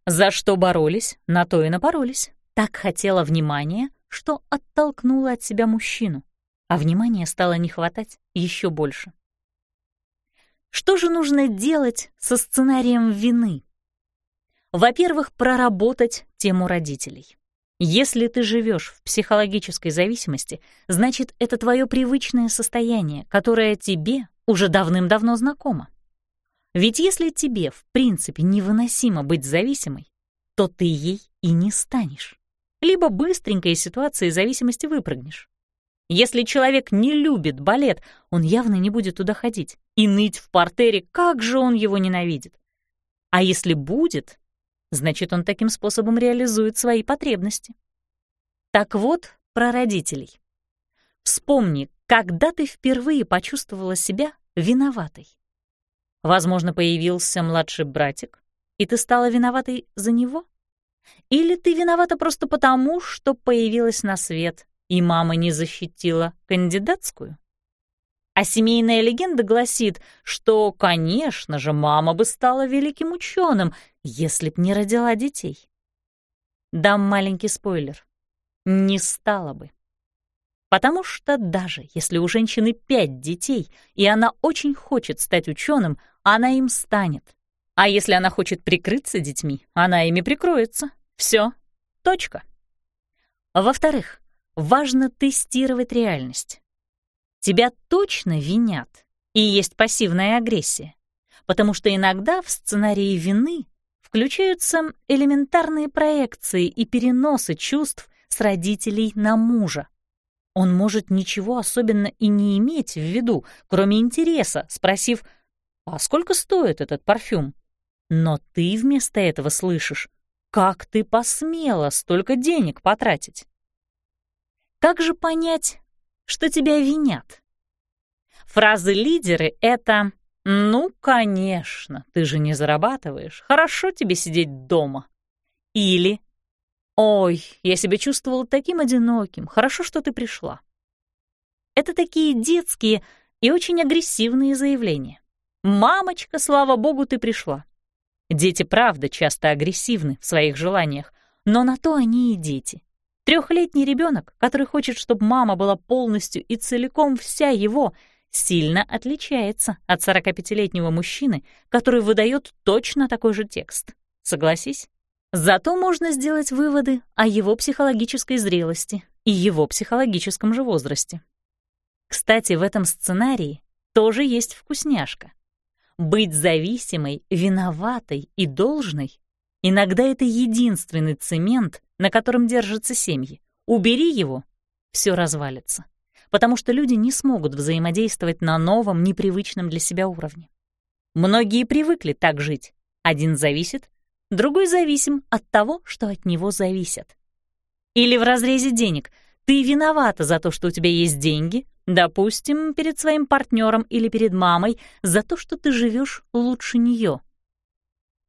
За что боролись, на то и напоролись. Так хотела внимания, что оттолкнула от себя мужчину, а внимания стало не хватать еще больше. Что же нужно делать со сценарием вины? Во-первых, проработать тему родителей. Если ты живешь в психологической зависимости, значит, это твое привычное состояние, которое тебе уже давным-давно знакомо. Ведь если тебе, в принципе, невыносимо быть зависимой, то ты ей и не станешь. Либо быстренько из ситуации зависимости выпрыгнешь. Если человек не любит балет, он явно не будет туда ходить и ныть в портере, как же он его ненавидит. А если будет, значит, он таким способом реализует свои потребности. Так вот, про родителей. Вспомни, когда ты впервые почувствовала себя виноватой. Возможно, появился младший братик, и ты стала виноватой за него? Или ты виновата просто потому, что появилась на свет, и мама не защитила кандидатскую? А семейная легенда гласит, что, конечно же, мама бы стала великим ученым, если б не родила детей. Дам маленький спойлер. Не стала бы. Потому что даже если у женщины пять детей, и она очень хочет стать ученым, она им станет. А если она хочет прикрыться детьми, она ими прикроется. Все. Точка. Во-вторых, важно тестировать реальность. Тебя точно винят, и есть пассивная агрессия, потому что иногда в сценарии вины включаются элементарные проекции и переносы чувств с родителей на мужа. Он может ничего особенно и не иметь в виду, кроме интереса, спросив, «А сколько стоит этот парфюм?» Но ты вместо этого слышишь, «Как ты посмела столько денег потратить?» Как же понять, что тебя винят? Фразы лидеры — это «Ну, конечно, ты же не зарабатываешь, хорошо тебе сидеть дома». Или «Ой, я себя чувствовала таким одиноким, хорошо, что ты пришла». Это такие детские и очень агрессивные заявления. «Мамочка, слава богу, ты пришла». Дети, правда, часто агрессивны в своих желаниях, но на то они и дети. Трехлетний ребенок, который хочет, чтобы мама была полностью и целиком вся его, сильно отличается от 45-летнего мужчины, который выдает точно такой же текст. Согласись? Зато можно сделать выводы о его психологической зрелости и его психологическом же возрасте. Кстати, в этом сценарии тоже есть вкусняшка. Быть зависимой, виноватой и должной — иногда это единственный цемент, на котором держатся семьи. Убери его — все развалится, потому что люди не смогут взаимодействовать на новом, непривычном для себя уровне. Многие привыкли так жить. Один зависит, другой зависим от того, что от него зависят. Или в разрезе денег. Ты виновата за то, что у тебя есть деньги, допустим, перед своим партнером или перед мамой, за то, что ты живешь лучше нее.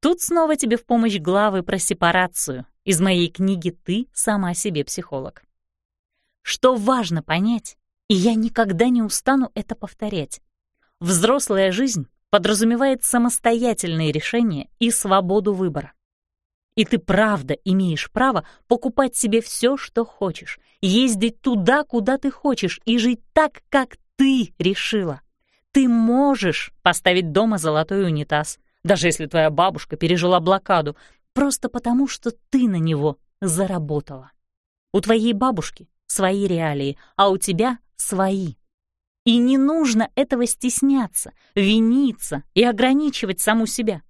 Тут снова тебе в помощь главы про сепарацию. Из моей книги «Ты сама себе психолог». Что важно понять, и я никогда не устану это повторять. Взрослая жизнь подразумевает самостоятельные решения и свободу выбора. И ты правда имеешь право покупать себе все, что хочешь, ездить туда, куда ты хочешь, и жить так, как ты решила. Ты можешь поставить дома золотой унитаз, даже если твоя бабушка пережила блокаду. просто потому, что ты на него заработала. У твоей бабушки свои реалии, а у тебя свои. И не нужно этого стесняться, виниться и ограничивать саму себя.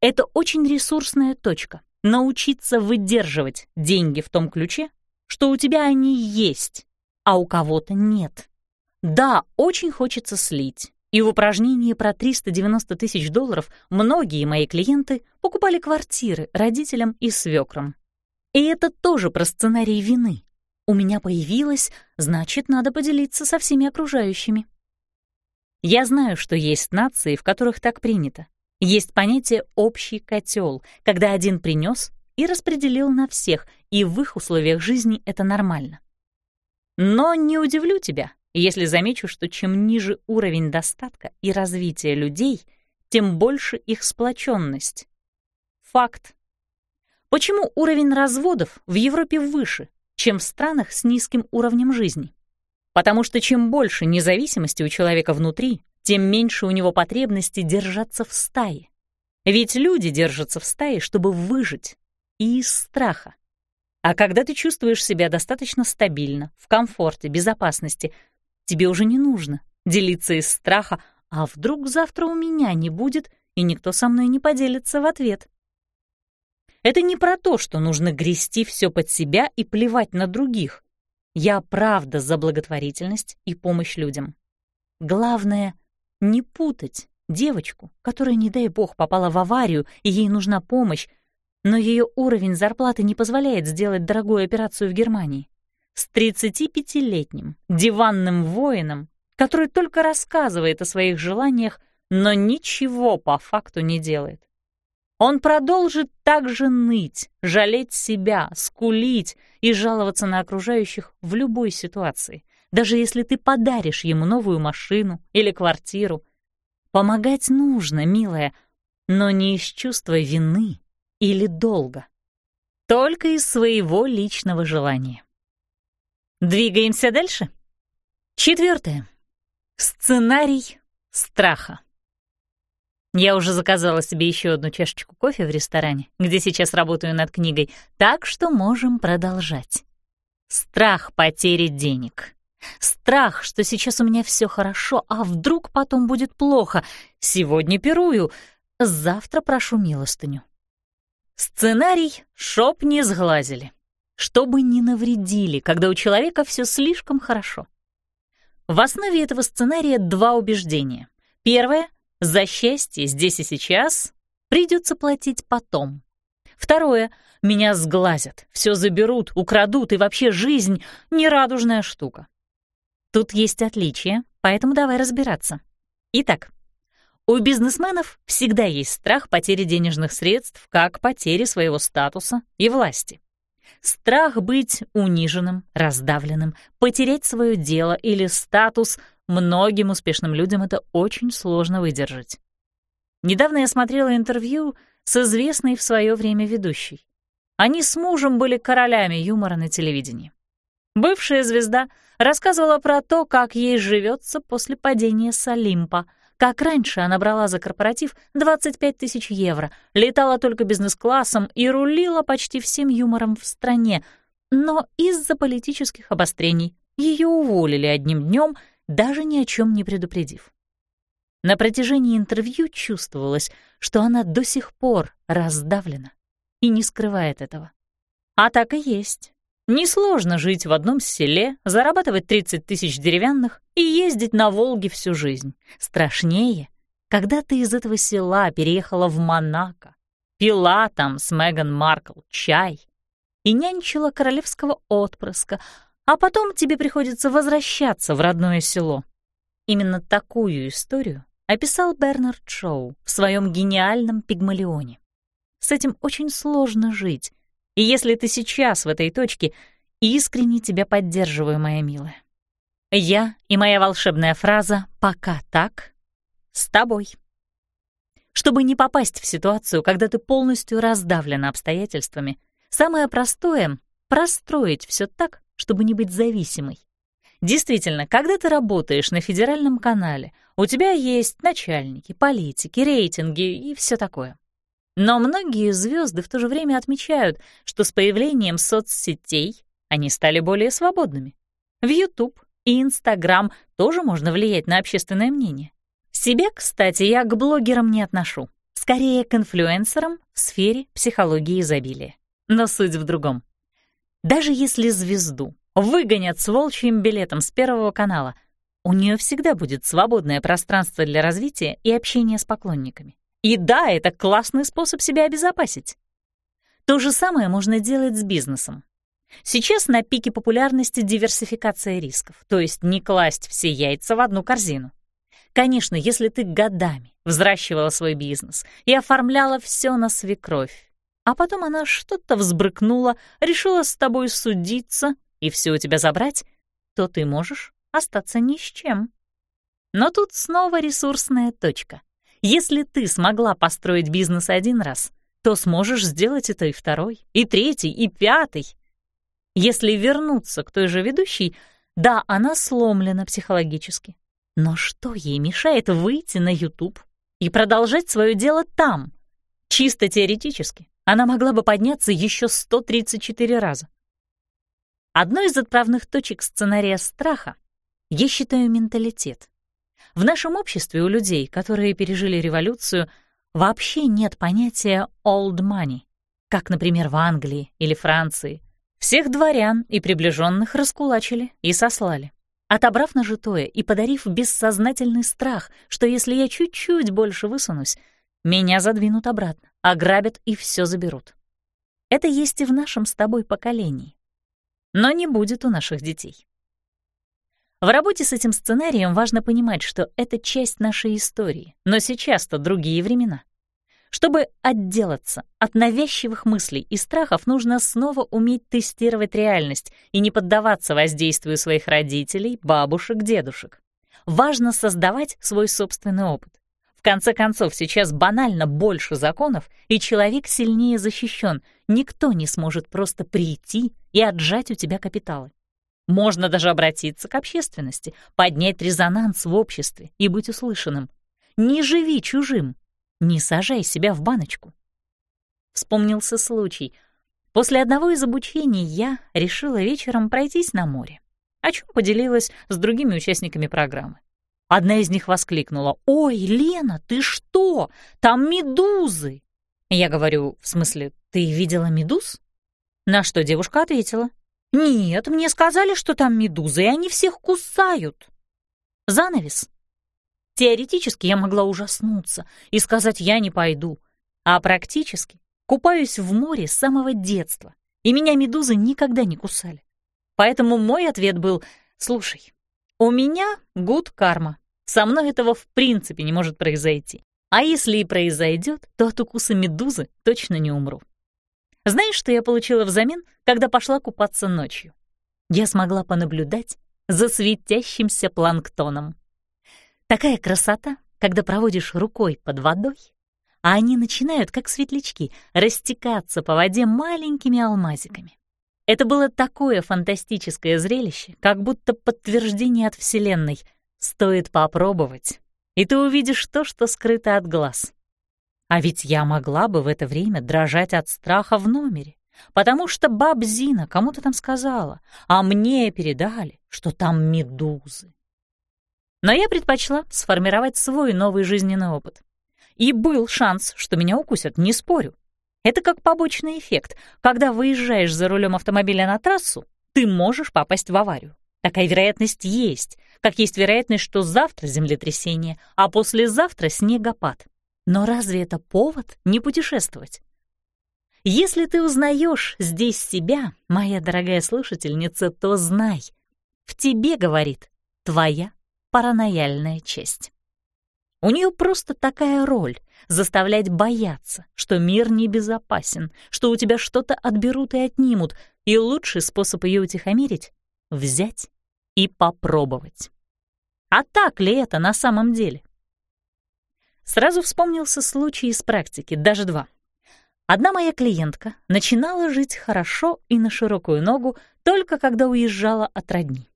Это очень ресурсная точка — научиться выдерживать деньги в том ключе, что у тебя они есть, а у кого-то нет. Да, очень хочется слить. И в упражнении про 390 тысяч долларов многие мои клиенты покупали квартиры родителям и свекрам. И это тоже про сценарий вины. У меня появилось, значит, надо поделиться со всеми окружающими. Я знаю, что есть нации, в которых так принято. Есть понятие «общий котел», когда один принес и распределил на всех, и в их условиях жизни это нормально. Но не удивлю тебя, если замечу, что чем ниже уровень достатка и развития людей, тем больше их сплоченность. Факт. Почему уровень разводов в Европе выше, чем в странах с низким уровнем жизни. Потому что чем больше независимости у человека внутри, тем меньше у него потребности держаться в стае. Ведь люди держатся в стае, чтобы выжить, и из страха. А когда ты чувствуешь себя достаточно стабильно, в комфорте, безопасности, тебе уже не нужно делиться из страха, а вдруг завтра у меня не будет, и никто со мной не поделится в ответ. Это не про то, что нужно грести все под себя и плевать на других. Я правда за благотворительность и помощь людям. Главное — не путать девочку, которая, не дай бог, попала в аварию, и ей нужна помощь, но ее уровень зарплаты не позволяет сделать дорогую операцию в Германии, с 35-летним диванным воином, который только рассказывает о своих желаниях, но ничего по факту не делает. Он продолжит также ныть, жалеть себя, скулить и жаловаться на окружающих в любой ситуации, даже если ты подаришь ему новую машину или квартиру. Помогать нужно, милая, но не из чувства вины или долга, только из своего личного желания. Двигаемся дальше. Четвертое. Сценарий страха. Я уже заказала себе еще одну чашечку кофе в ресторане, где сейчас работаю над книгой, так что можем продолжать. Страх потери денег. Страх, что сейчас у меня все хорошо, а вдруг потом будет плохо. Сегодня пирую, завтра прошу милостыню. Сценарий «Шоп не сглазили», чтобы не навредили, когда у человека все слишком хорошо. В основе этого сценария два убеждения. Первое за счастье здесь и сейчас придется платить потом. Второе. Меня сглазят, все заберут, украдут, и вообще жизнь — нерадужная штука. Тут есть отличия, поэтому давай разбираться. Итак, у бизнесменов всегда есть страх потери денежных средств, как потери своего статуса и власти. Страх быть униженным, раздавленным, потерять свое дело или статус — Многим успешным людям это очень сложно выдержать. Недавно я смотрела интервью с известной в свое время ведущей. Они с мужем были королями юмора на телевидении. Бывшая звезда рассказывала про то, как ей живется после падения с Олимпа, как раньше она брала за корпоратив 25 тысяч евро, летала только бизнес-классом и рулила почти всем юмором в стране, но из-за политических обострений ее уволили одним днем — даже ни о чем не предупредив. На протяжении интервью чувствовалось, что она до сих пор раздавлена и не скрывает этого. А так и есть. Несложно жить в одном селе, зарабатывать 30 тысяч деревянных и ездить на Волге всю жизнь. Страшнее, когда ты из этого села переехала в Монако, пила там с Меган Маркл чай и нянчила королевского отпрыска, а потом тебе приходится возвращаться в родное село. Именно такую историю описал Бернард Шоу в своем гениальном «Пигмалионе». С этим очень сложно жить, и если ты сейчас в этой точке, искренне тебя поддерживаю, моя милая. Я и моя волшебная фраза «пока так» с тобой. Чтобы не попасть в ситуацию, когда ты полностью раздавлена обстоятельствами, самое простое — простроить все так, чтобы не быть зависимой. Действительно, когда ты работаешь на федеральном канале, у тебя есть начальники, политики, рейтинги и все такое. Но многие звезды в то же время отмечают, что с появлением соцсетей они стали более свободными. В YouTube и Instagram тоже можно влиять на общественное мнение. Себя, кстати, я к блогерам не отношу. Скорее, к инфлюенсерам в сфере психологии изобилия. Но суть в другом. Даже если звезду выгонят с волчьим билетом с Первого канала, у нее всегда будет свободное пространство для развития и общения с поклонниками. И да, это классный способ себя обезопасить. То же самое можно делать с бизнесом. Сейчас на пике популярности диверсификация рисков, то есть не класть все яйца в одну корзину. Конечно, если ты годами взращивала свой бизнес и оформляла все на свекровь, а потом она что-то взбрыкнула, решила с тобой судиться и все у тебя забрать, то ты можешь остаться ни с чем. Но тут снова ресурсная точка — если ты смогла построить бизнес один раз, то сможешь сделать это и второй, и третий, и пятый. Если вернуться к той же ведущей, да, она сломлена психологически. Но что ей мешает выйти на YouTube и продолжать свое дело там? Чисто теоретически она могла бы подняться еще 134 раза. Одной из отправных точек сценария страха я считаю менталитет. В нашем обществе у людей, которые пережили революцию, вообще нет понятия «old money», как, например, в Англии или Франции. Всех дворян и приближенных раскулачили и сослали, отобрав нажитое и подарив бессознательный страх, что если я чуть-чуть больше высунусь, меня задвинут обратно, ограбят и все заберут. Это есть и в нашем с тобой поколении. Но не будет у наших детей. В работе с этим сценарием важно понимать, что это часть нашей истории, но сейчас-то другие времена. Чтобы отделаться от навязчивых мыслей и страхов, нужно снова уметь тестировать реальность и не поддаваться воздействию своих родителей, бабушек, дедушек. Важно создавать свой собственный опыт. Конце концов, сейчас банально больше законов, и человек сильнее защищен. Никто не сможет просто прийти и отжать у тебя капиталы. Можно даже обратиться к общественности, поднять резонанс в обществе и быть услышанным. Не живи чужим, не сажай себя в баночку. Вспомнился случай. После одного из обучений я решила вечером пройтись на море, о чем поделилась с другими участниками программы. Одна из них воскликнула, «Ой, Лена, ты что? Там медузы!» Я говорю, в смысле, ты видела медуз? На что девушка ответила, «Нет, мне сказали, что там медузы, и они всех кусают». Занавес. Теоретически я могла ужаснуться и сказать «я не пойду», а практически купаюсь в море с самого детства, и меня медузы никогда не кусали. Поэтому мой ответ был «слушай, у меня гуд карма, со мной этого в принципе не может произойти, а если и произойдет, то от укуса медузы точно не умру». Знаешь, что я получила взамен, когда пошла купаться ночью? Я смогла понаблюдать за светящимся планктоном. Такая красота, когда проводишь рукой под водой, а они начинают, как светлячки, растекаться по воде маленькими алмазиками. Это было такое фантастическое зрелище, как будто подтверждение от Вселенной. Стоит попробовать, и ты увидишь то, что скрыто от глаз. А ведь я могла бы в это время дрожать от страха в номере, потому что баб Зина кому-то там сказала, а мне передали, что там медузы. Но я предпочла сформировать свой новый жизненный опыт. И был шанс, что меня укусят, не спорю. Это как побочный эффект. Когда выезжаешь за рулем автомобиля на трассу, ты можешь попасть в аварию. Такая вероятность есть, как есть вероятность, что завтра землетрясение, а послезавтра снегопад. Но разве это повод не путешествовать? Если ты узнаешь здесь себя, моя дорогая слушательница, то знай, в тебе говорит твоя паранояльная часть. У нее просто такая роль — заставлять бояться, что мир небезопасен, что у тебя что-то отберут и отнимут, и лучший способ ее утихомирить — взять и попробовать. А так ли это на самом деле? Сразу вспомнился случай из практики, даже два. Одна моя клиентка начинала жить хорошо и на широкую ногу только когда уезжала от родни.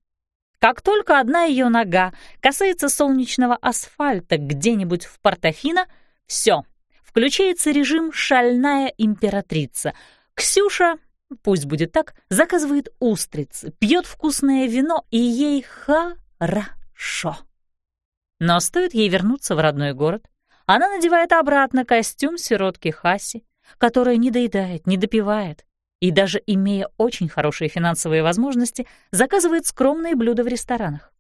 Как только одна ее нога касается солнечного асфальта где-нибудь в Портофино, все, включается режим «шальная императрица». Ксюша, пусть будет так, заказывает устрицы, пьет вкусное вино, и ей хорошо. Но стоит ей вернуться в родной город, она надевает обратно костюм сиротки Хаси, которая не доедает, не допивает, и даже имея очень хорошие финансовые возможности, заказывает скромные блюда в ресторанах.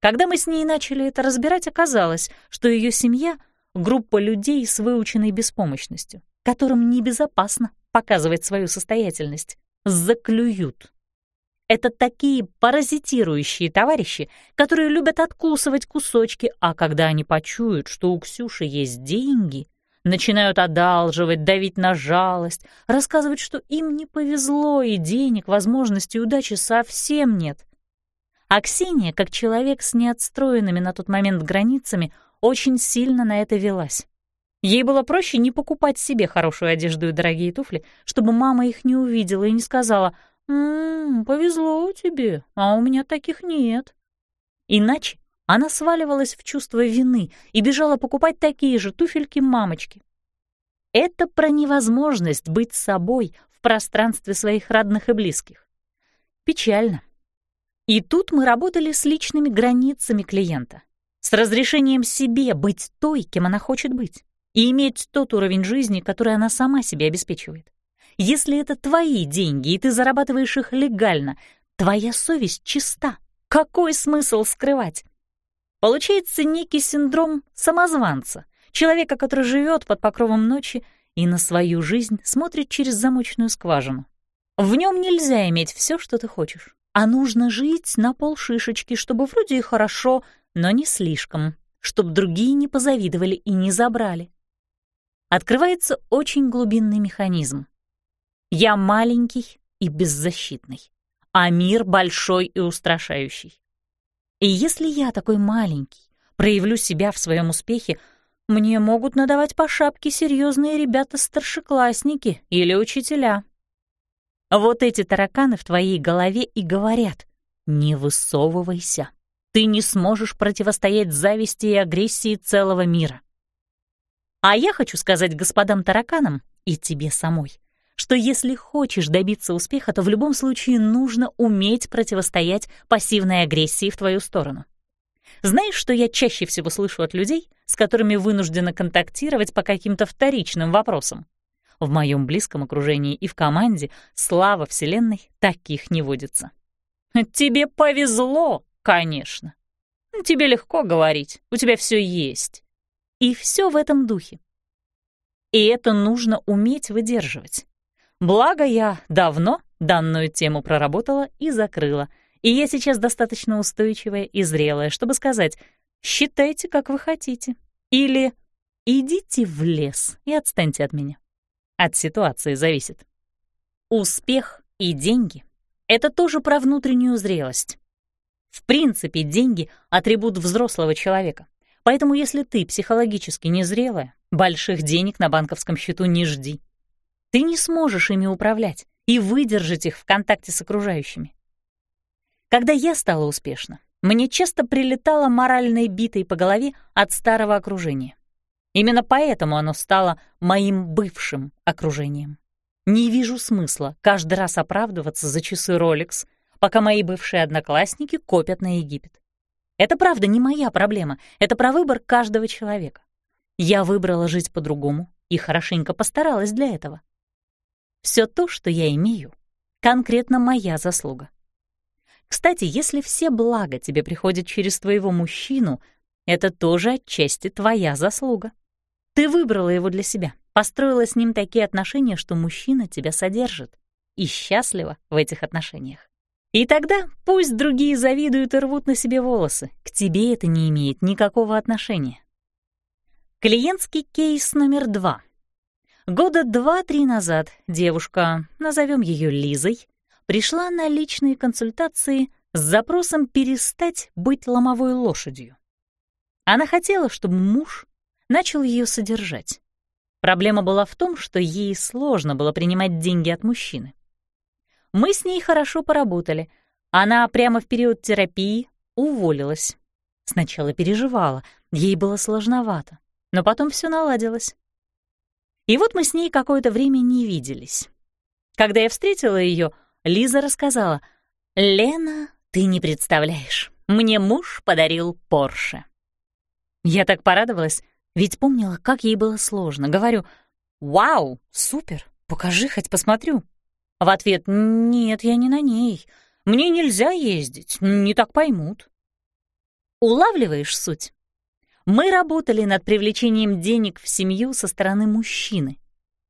Когда мы с ней начали это разбирать, оказалось, что ее семья — группа людей с выученной беспомощностью, которым небезопасно показывать свою состоятельность. Заклюют. Это такие паразитирующие товарищи, которые любят откусывать кусочки, а когда они почуют, что у Ксюши есть деньги, начинают одалживать, давить на жалость, рассказывать, что им не повезло, и денег, возможностей, удачи совсем нет. А Ксения, как человек с неотстроенными на тот момент границами, очень сильно на это велась. Ей было проще не покупать себе хорошую одежду и дорогие туфли, чтобы мама их не увидела и не сказала «М-м, повезло тебе, а у меня таких нет». Иначе она сваливалась в чувство вины и бежала покупать такие же туфельки мамочки. Это про невозможность быть собой в пространстве своих родных и близких. Печально. И тут мы работали с личными границами клиента, с разрешением себе быть той, кем она хочет быть, и иметь тот уровень жизни, который она сама себе обеспечивает. Если это твои деньги, и ты зарабатываешь их легально, твоя совесть чиста. Какой смысл скрывать? Получается некий синдром самозванца, человека, который живет под покровом ночи и на свою жизнь смотрит через замочную скважину. В нем нельзя иметь все, что ты хочешь, а нужно жить на полшишечки, чтобы вроде и хорошо, но не слишком, чтобы другие не позавидовали и не забрали. Открывается очень глубинный механизм. Я маленький и беззащитный, а мир большой и устрашающий. И если я такой маленький, проявлю себя в своем успехе, мне могут надавать по шапке серьезные ребята-старшеклассники или учителя. Вот эти тараканы в твоей голове и говорят «Не высовывайся, ты не сможешь противостоять зависти и агрессии целого мира». А я хочу сказать господам тараканам и тебе самой, что если хочешь добиться успеха, то в любом случае нужно уметь противостоять пассивной агрессии в твою сторону. Знаешь, что я чаще всего слышу от людей, с которыми вынуждена контактировать по каким-то вторичным вопросам? В моем близком окружении и в команде, слава Вселенной, таких не водится. Тебе повезло, конечно. Тебе легко говорить, у тебя все есть. И все в этом духе. И это нужно уметь выдерживать. Благо, я давно данную тему проработала и закрыла, и я сейчас достаточно устойчивая и зрелая, чтобы сказать «считайте, как вы хотите» или «идите в лес и отстаньте от меня». От ситуации зависит. Успех и деньги — это тоже про внутреннюю зрелость. В принципе, деньги — атрибут взрослого человека. Поэтому если ты психологически незрелая, больших денег на банковском счету не жди. Ты не сможешь ими управлять и выдержать их в контакте с окружающими. Когда я стала успешна, мне часто прилетало моральной битой по голове от старого окружения. Именно поэтому оно стало моим бывшим окружением. Не вижу смысла каждый раз оправдываться за часы Rolex, пока мои бывшие одноклассники копят на Египет. Это правда не моя проблема, это про выбор каждого человека. Я выбрала жить по-другому и хорошенько постаралась для этого. Все то, что я имею, конкретно моя заслуга. Кстати, если все блага тебе приходят через твоего мужчину, это тоже отчасти твоя заслуга. Ты выбрала его для себя, построила с ним такие отношения, что мужчина тебя содержит и счастлива в этих отношениях. И тогда пусть другие завидуют и рвут на себе волосы, к тебе это не имеет никакого отношения. Клиентский кейс номер два — Года два-три назад девушка, назовем ее Лизой, пришла на личные консультации с запросом перестать быть ломовой лошадью. Она хотела, чтобы муж начал ее содержать. Проблема была в том, что ей сложно было принимать деньги от мужчины. Мы с ней хорошо поработали. Она прямо в период терапии уволилась. Сначала переживала, ей было сложновато, но потом все наладилось. И вот мы с ней какое-то время не виделись. Когда я встретила ее, Лиза рассказала, «Лена, ты не представляешь, мне муж подарил Порше». Я так порадовалась, ведь помнила, как ей было сложно. Говорю, «Вау, супер, покажи, хоть посмотрю». В ответ «Нет, я не на ней. Мне нельзя ездить, не так поймут». Улавливаешь суть? Мы работали над привлечением денег в семью со стороны мужчины.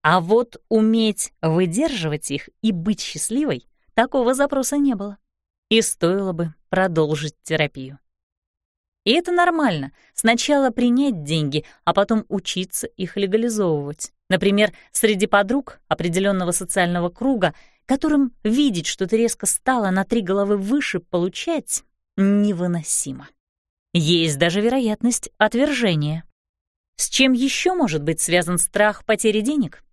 А вот уметь выдерживать их и быть счастливой — такого запроса не было. И стоило бы продолжить терапию. И это нормально — сначала принять деньги, а потом учиться их легализовывать. Например, среди подруг определенного социального круга, которым видеть, что ты резко стала на три головы выше, получать невыносимо. Есть даже вероятность отвержения. С чем еще может быть связан страх потери денег?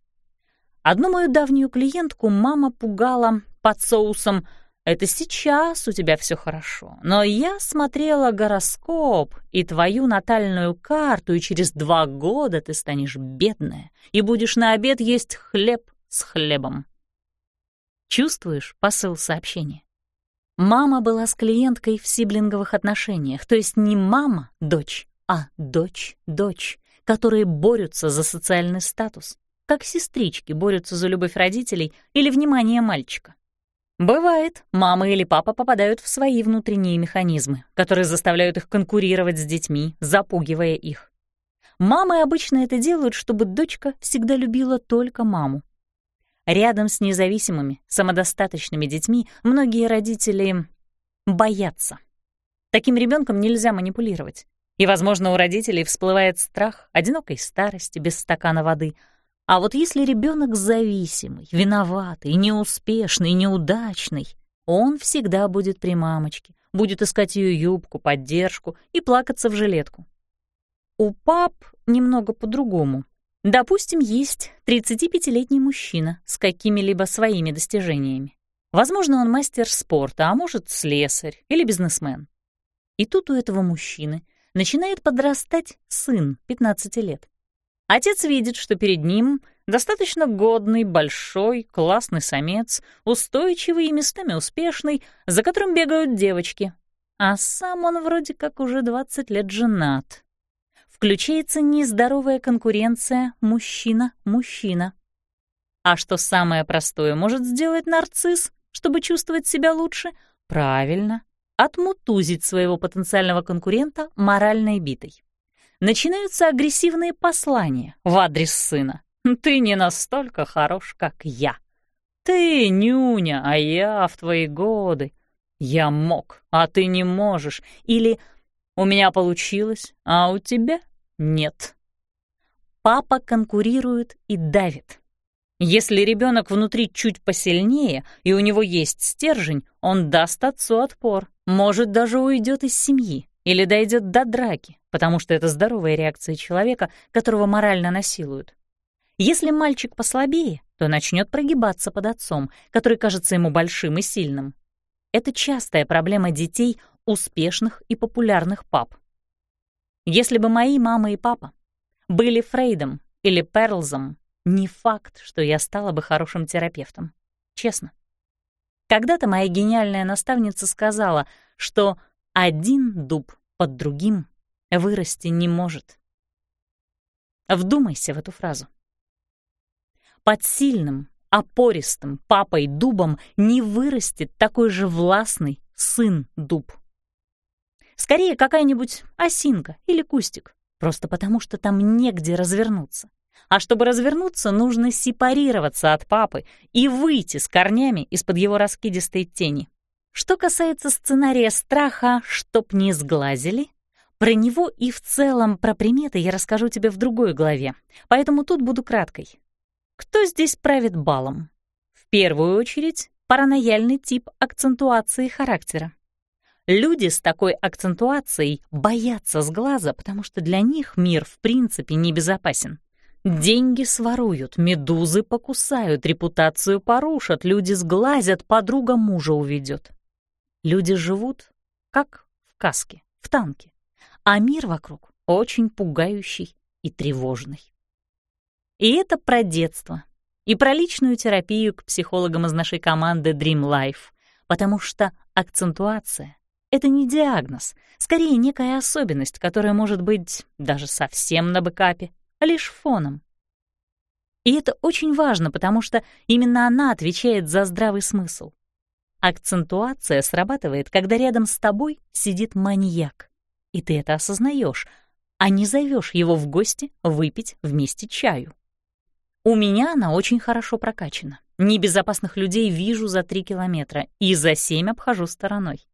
Одну мою давнюю клиентку мама пугала под соусом «Это сейчас у тебя все хорошо, но я смотрела гороскоп и твою натальную карту, и через два года ты станешь бедная и будешь на обед есть хлеб с хлебом». Чувствуешь посыл сообщения? Мама была с клиенткой в сиблинговых отношениях, то есть не мама-дочь, а дочь-дочь, которые борются за социальный статус, как сестрички борются за любовь родителей или внимание мальчика. Бывает, мама или папа попадают в свои внутренние механизмы, которые заставляют их конкурировать с детьми, запугивая их. Мамы обычно это делают, чтобы дочка всегда любила только маму. Рядом с независимыми, самодостаточными детьми многие родители боятся. Таким ребенком нельзя манипулировать. И, возможно, у родителей всплывает страх одинокой старости без стакана воды — а вот если ребенок зависимый, виноватый, неуспешный, неудачный, он всегда будет при мамочке, будет искать ее юбку, поддержку и плакаться в жилетку. У пап немного по-другому. Допустим, есть 35-летний мужчина с какими-либо своими достижениями. Возможно, он мастер спорта, а может, слесарь или бизнесмен. И тут у этого мужчины начинает подрастать сын 15 лет. Отец видит, что перед ним достаточно годный, большой, классный самец, устойчивый и местами успешный, за которым бегают девочки. А сам он вроде как уже 20 лет женат. Включается нездоровая конкуренция мужчина-мужчина. А что самое простое может сделать нарцисс, чтобы чувствовать себя лучше? Правильно, отмутузить своего потенциального конкурента моральной битой начинаются агрессивные послания в адрес сына. «Ты не настолько хорош, как я. Ты нюня, а я в твои годы. Я мог, а ты не можешь. Или у меня получилось, а у тебя нет». Папа конкурирует и давит. Если ребенок внутри чуть посильнее, и у него есть стержень, он даст отцу отпор, может, даже уйдет из семьи или дойдет до драки, потому что это здоровая реакция человека, которого морально насилуют. Если мальчик послабее, то начнет прогибаться под отцом, который кажется ему большим и сильным. Это частая проблема детей успешных и популярных пап. Если бы мои мама и папа были Фрейдом или Перлзом, не факт, что я стала бы хорошим терапевтом. Честно. Когда-то моя гениальная наставница сказала, что один дуб под другим вырасти не может. Вдумайся в эту фразу. Под сильным, опористым папой-дубом не вырастет такой же властный сын-дуб. Скорее, какая-нибудь осинка или кустик, просто потому что там негде развернуться. А чтобы развернуться, нужно сепарироваться от папы и выйти с корнями из-под его раскидистой тени. Что касается сценария страха «чтоб не сглазили», про него и в целом про приметы я расскажу тебе в другой главе, поэтому тут буду краткой. Кто здесь правит балом? В первую очередь, паранояльный тип акцентуации характера. Люди с такой акцентуацией боятся сглаза, потому что для них мир в принципе небезопасен. Деньги своруют, медузы покусают, репутацию порушат, люди сглазят, подруга мужа уведет. Люди живут, как в каске, в танке а мир вокруг очень пугающий и тревожный. И это про детство. И про личную терапию к психологам из нашей команды Dream Life. Потому что акцентуация — это не диагноз, скорее некая особенность, которая может быть даже совсем на бэкапе, а лишь фоном. И это очень важно, потому что именно она отвечает за здравый смысл. Акцентуация срабатывает, когда рядом с тобой сидит маньяк, и ты это осознаешь, а не зовешь его в гости выпить вместе чаю. У меня она очень хорошо прокачана. Небезопасных людей вижу за три километра и за семь обхожу стороной.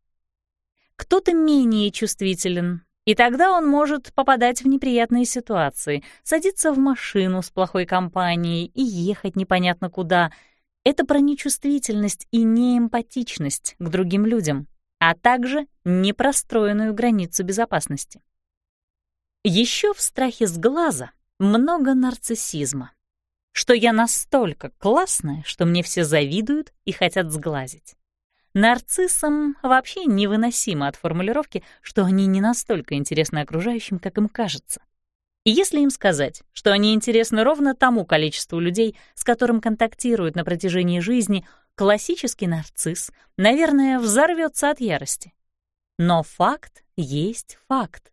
Кто-то менее чувствителен, и тогда он может попадать в неприятные ситуации, садиться в машину с плохой компанией и ехать непонятно куда — это про нечувствительность и неэмпатичность к другим людям, а также непростроенную границу безопасности. Еще в страхе с глаза много нарциссизма, что я настолько классная, что мне все завидуют и хотят сглазить. Нарциссам вообще невыносимо от формулировки, что они не настолько интересны окружающим, как им кажется. И если им сказать, что они интересны ровно тому количеству людей, с которым контактируют на протяжении жизни, классический нарцисс, наверное, взорвется от ярости. Но факт есть факт.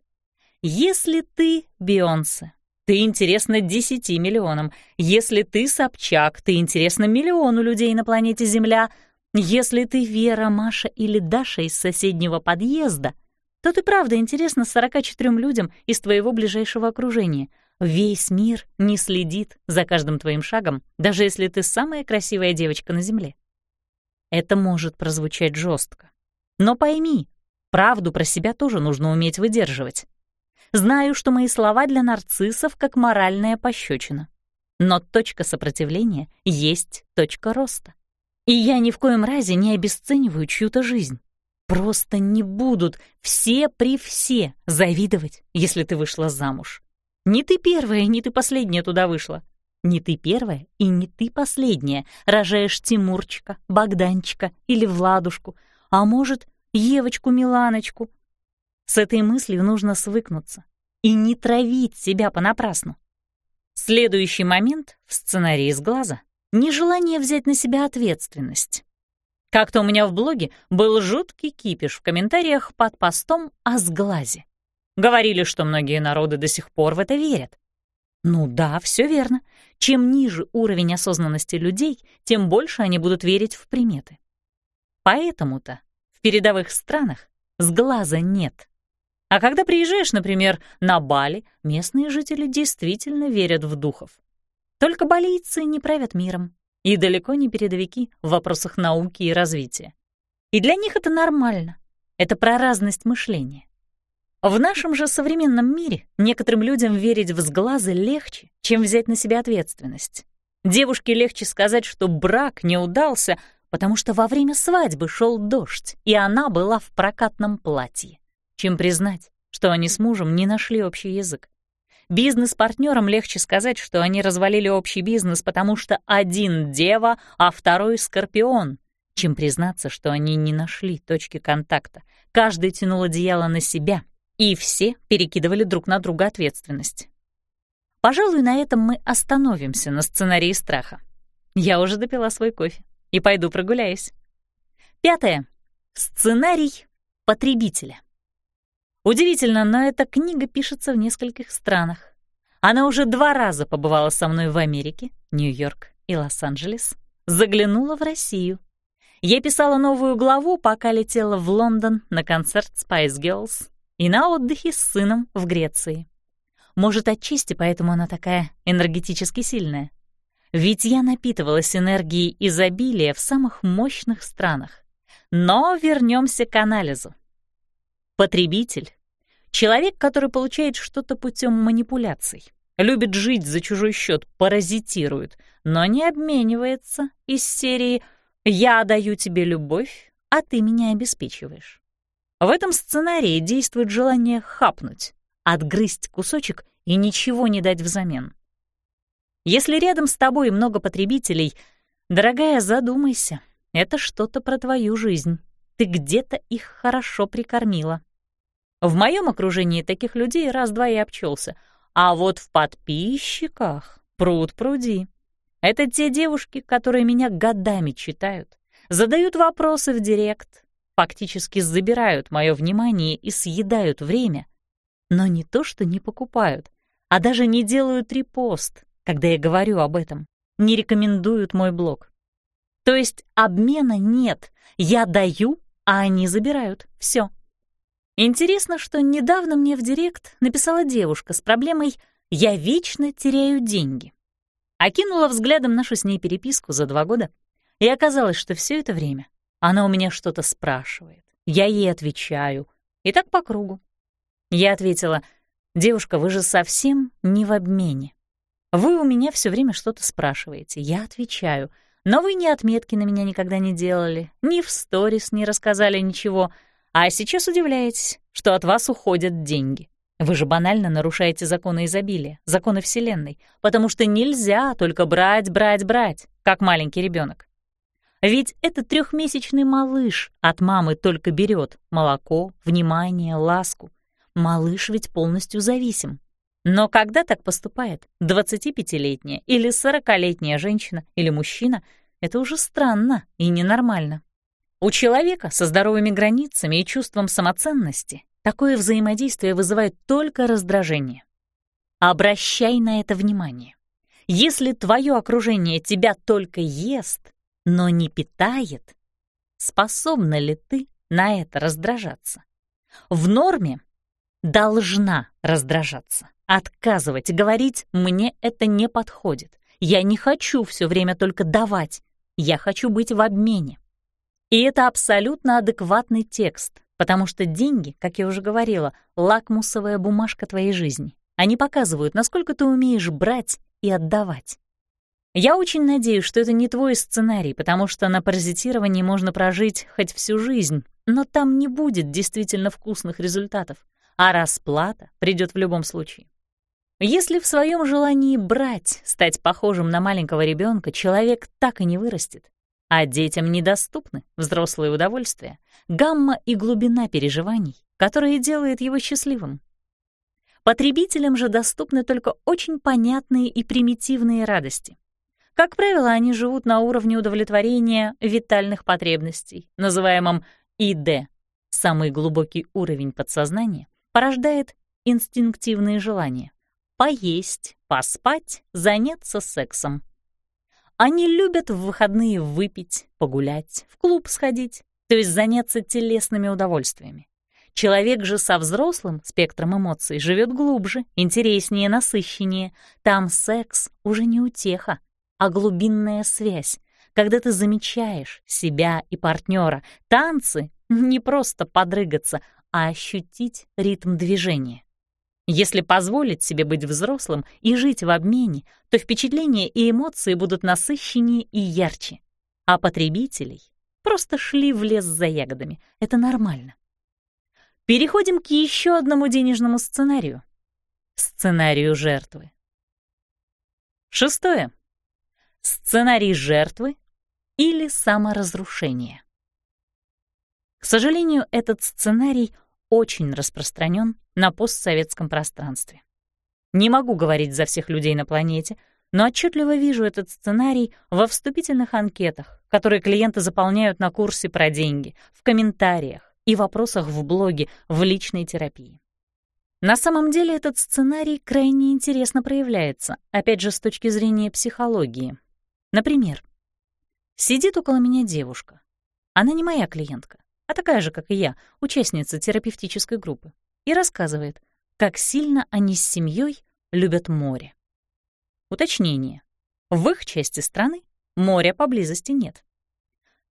Если ты Бейонсе, ты интересна 10 миллионам. Если ты Собчак, ты интересна миллиону людей на планете Земля. Если ты Вера, Маша или Даша из соседнего подъезда — то ты правда интересна 44 людям из твоего ближайшего окружения. Весь мир не следит за каждым твоим шагом, даже если ты самая красивая девочка на Земле. Это может прозвучать жестко. Но пойми, правду про себя тоже нужно уметь выдерживать. Знаю, что мои слова для нарциссов как моральная пощечина. Но точка сопротивления есть точка роста. И я ни в коем разе не обесцениваю чью-то жизнь. Просто не будут все при все завидовать, если ты вышла замуж. Не ты первая, не ты последняя туда вышла. Не ты первая и не ты последняя рожаешь Тимурчика, Богданчика или Владушку, а может, Евочку-Миланочку. С этой мыслью нужно свыкнуться и не травить себя понапрасну. Следующий момент в сценарии с глаза — нежелание взять на себя ответственность. Как-то у меня в блоге был жуткий кипиш в комментариях под постом о сглазе. Говорили, что многие народы до сих пор в это верят. Ну да, все верно. Чем ниже уровень осознанности людей, тем больше они будут верить в приметы. Поэтому-то в передовых странах сглаза нет. А когда приезжаешь, например, на Бали, местные жители действительно верят в духов. Только балийцы не правят миром и далеко не передовики в вопросах науки и развития. И для них это нормально. Это про разность мышления. В нашем же современном мире некоторым людям верить в сглазы легче, чем взять на себя ответственность. Девушке легче сказать, что брак не удался, потому что во время свадьбы шел дождь, и она была в прокатном платье, чем признать, что они с мужем не нашли общий язык. Бизнес-партнерам легче сказать, что они развалили общий бизнес, потому что один — дева, а второй — скорпион, чем признаться, что они не нашли точки контакта. Каждый тянул одеяло на себя, и все перекидывали друг на друга ответственность. Пожалуй, на этом мы остановимся на сценарии страха. Я уже допила свой кофе и пойду прогуляюсь. Пятое. Сценарий потребителя. Удивительно, но эта книга пишется в нескольких странах. Она уже два раза побывала со мной в Америке, Нью-Йорк и Лос-Анджелес, заглянула в Россию. Я писала новую главу, пока летела в Лондон на концерт Spice Girls и на отдыхе с сыном в Греции. Может, отчасти поэтому она такая энергетически сильная. Ведь я напитывалась энергией изобилия в самых мощных странах. Но вернемся к анализу. Потребитель — человек, который получает что-то путем манипуляций, любит жить за чужой счет, паразитирует, но не обменивается из серии «Я даю тебе любовь, а ты меня обеспечиваешь». В этом сценарии действует желание хапнуть, отгрызть кусочек и ничего не дать взамен. Если рядом с тобой много потребителей, дорогая, задумайся, это что-то про твою жизнь. Ты где-то их хорошо прикормила. В моем окружении таких людей раз-два и обчелся, а вот в подписчиках Пруд пруди. Это те девушки, которые меня годами читают, задают вопросы в директ, фактически забирают мое внимание и съедают время, но не то, что не покупают, а даже не делают репост, когда я говорю об этом, не рекомендуют мой блог. То есть обмена нет, я даю, а они забирают, все. Интересно, что недавно мне в директ написала девушка с проблемой «Я вечно теряю деньги». Окинула взглядом нашу с ней переписку за два года, и оказалось, что все это время она у меня что-то спрашивает. Я ей отвечаю. И так по кругу. Я ответила, «Девушка, вы же совсем не в обмене. Вы у меня все время что-то спрашиваете. Я отвечаю, но вы ни отметки на меня никогда не делали, ни в сторис не рассказали ничего, а сейчас удивляетесь, что от вас уходят деньги. Вы же банально нарушаете законы изобилия, законы Вселенной, потому что нельзя только брать, брать, брать, как маленький ребенок. Ведь этот трехмесячный малыш от мамы только берет молоко, внимание, ласку. Малыш ведь полностью зависим. Но когда так поступает 25-летняя или 40-летняя женщина или мужчина, это уже странно и ненормально. У человека со здоровыми границами и чувством самоценности такое взаимодействие вызывает только раздражение. Обращай на это внимание. Если твое окружение тебя только ест, но не питает, способна ли ты на это раздражаться? В норме должна раздражаться, отказывать, говорить «мне это не подходит», «я не хочу все время только давать», «я хочу быть в обмене». И это абсолютно адекватный текст, потому что деньги, как я уже говорила, лакмусовая бумажка твоей жизни. Они показывают, насколько ты умеешь брать и отдавать. Я очень надеюсь, что это не твой сценарий, потому что на паразитировании можно прожить хоть всю жизнь, но там не будет действительно вкусных результатов, а расплата придет в любом случае. Если в своем желании брать, стать похожим на маленького ребенка, человек так и не вырастет, а детям недоступны взрослые удовольствия, гамма и глубина переживаний, которые делают его счастливым. Потребителям же доступны только очень понятные и примитивные радости. Как правило, они живут на уровне удовлетворения витальных потребностей, называемом ИД. Самый глубокий уровень подсознания порождает инстинктивные желания — поесть, поспать, заняться сексом. Они любят в выходные выпить, погулять, в клуб сходить, то есть заняться телесными удовольствиями. Человек же со взрослым спектром эмоций живет глубже, интереснее, насыщеннее. Там секс уже не утеха, а глубинная связь, когда ты замечаешь себя и партнера. Танцы — не просто подрыгаться, а ощутить ритм движения. Если позволить себе быть взрослым и жить в обмене, то впечатления и эмоции будут насыщеннее и ярче. А потребителей просто шли в лес за ягодами. Это нормально. Переходим к еще одному денежному сценарию. Сценарию жертвы. Шестое. Сценарий жертвы или саморазрушение. К сожалению, этот сценарий очень распространен на постсоветском пространстве. Не могу говорить за всех людей на планете, но отчетливо вижу этот сценарий во вступительных анкетах, которые клиенты заполняют на курсе про деньги, в комментариях и вопросах в блоге в личной терапии. На самом деле этот сценарий крайне интересно проявляется, опять же, с точки зрения психологии. Например, сидит около меня девушка. Она не моя клиентка, а такая же, как и я, участница терапевтической группы, и рассказывает, как сильно они с семьей любят море. Уточнение. В их части страны моря поблизости нет.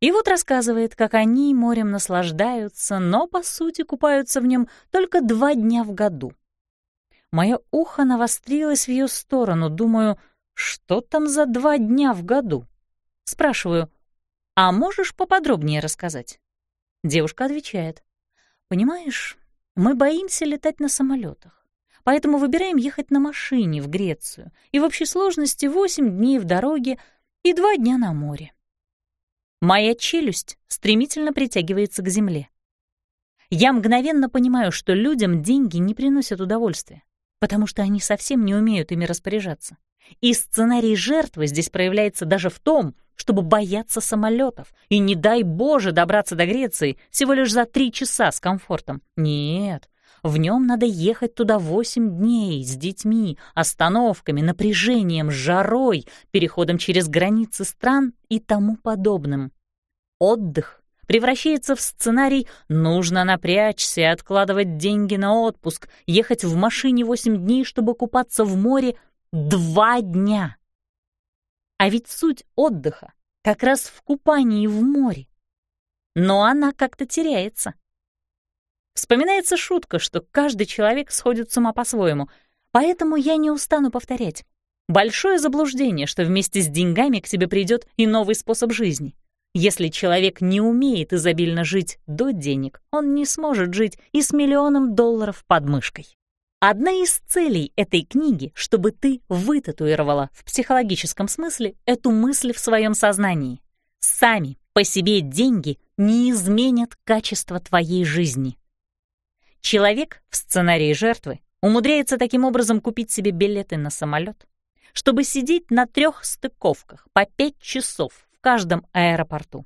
И вот рассказывает, как они морем наслаждаются, но, по сути, купаются в нем только два дня в году. Мое ухо навострилось в ее сторону, думаю — что там за два дня в году? Спрашиваю, а можешь поподробнее рассказать? Девушка отвечает, понимаешь, мы боимся летать на самолетах, поэтому выбираем ехать на машине в Грецию, и в общей сложности восемь дней в дороге и два дня на море. Моя челюсть стремительно притягивается к земле. Я мгновенно понимаю, что людям деньги не приносят удовольствия, потому что они совсем не умеют ими распоряжаться. И сценарий жертвы здесь проявляется даже в том, чтобы бояться самолетов и, не дай Боже, добраться до Греции всего лишь за три часа с комфортом. Нет, в нем надо ехать туда восемь дней с детьми, остановками, напряжением, жарой, переходом через границы стран и тому подобным. Отдых превращается в сценарий «нужно напрячься откладывать деньги на отпуск, ехать в машине восемь дней, чтобы купаться в море два дня». А ведь суть отдыха как раз в купании в море. Но она как-то теряется. Вспоминается шутка, что каждый человек сходит с ума по-своему, поэтому я не устану повторять. Большое заблуждение, что вместе с деньгами к тебе придет и новый способ жизни. Если человек не умеет изобильно жить до денег, он не сможет жить и с миллионом долларов под мышкой. Одна из целей этой книги, чтобы ты вытатуировала в психологическом смысле эту мысль в своем сознании. Сами по себе деньги не изменят качество твоей жизни. Человек в сценарии жертвы умудряется таким образом купить себе билеты на самолет, чтобы сидеть на трех стыковках по пять часов каждом аэропорту.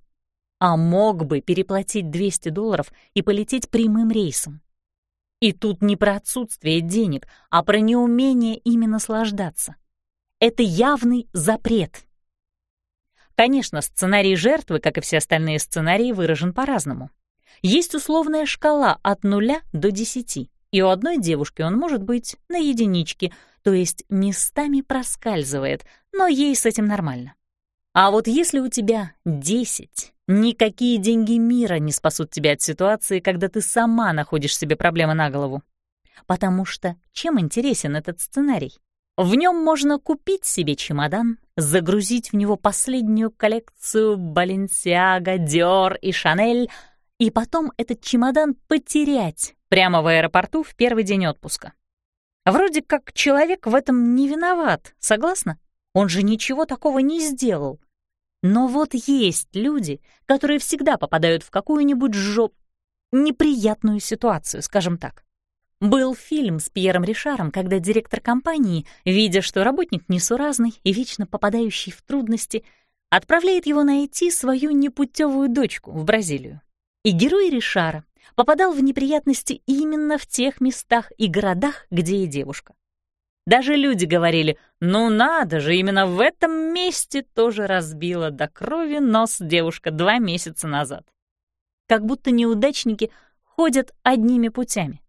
А мог бы переплатить 200 долларов и полететь прямым рейсом. И тут не про отсутствие денег, а про неумение ими наслаждаться. Это явный запрет. Конечно, сценарий жертвы, как и все остальные сценарии, выражен по-разному. Есть условная шкала от нуля до десяти, и у одной девушки он может быть на единичке, то есть местами проскальзывает, но ей с этим нормально. А вот если у тебя 10, никакие деньги мира не спасут тебя от ситуации, когда ты сама находишь себе проблемы на голову. Потому что чем интересен этот сценарий? В нем можно купить себе чемодан, загрузить в него последнюю коллекцию Balenciaga, Dior и Chanel, и потом этот чемодан потерять прямо в аэропорту в первый день отпуска. Вроде как человек в этом не виноват, согласна? Он же ничего такого не сделал. Но вот есть люди, которые всегда попадают в какую-нибудь жоп... неприятную ситуацию, скажем так. Был фильм с Пьером Ришаром, когда директор компании, видя, что работник несуразный и вечно попадающий в трудности, отправляет его найти свою непутевую дочку в Бразилию. И герой Ришара попадал в неприятности именно в тех местах и городах, где и девушка. Даже люди говорили, ну надо же, именно в этом месте тоже разбила до крови нос девушка два месяца назад. Как будто неудачники ходят одними путями.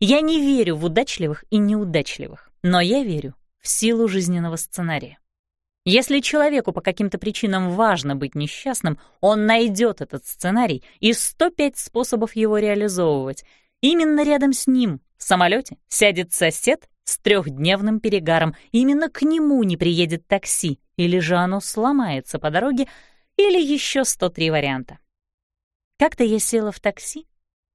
Я не верю в удачливых и неудачливых, но я верю в силу жизненного сценария. Если человеку по каким-то причинам важно быть несчастным, он найдет этот сценарий и 105 способов его реализовывать. Именно рядом с ним в самолете сядет сосед с трехдневным перегаром. Именно к нему не приедет такси, или же оно сломается по дороге, или еще 103 варианта. Как-то я села в такси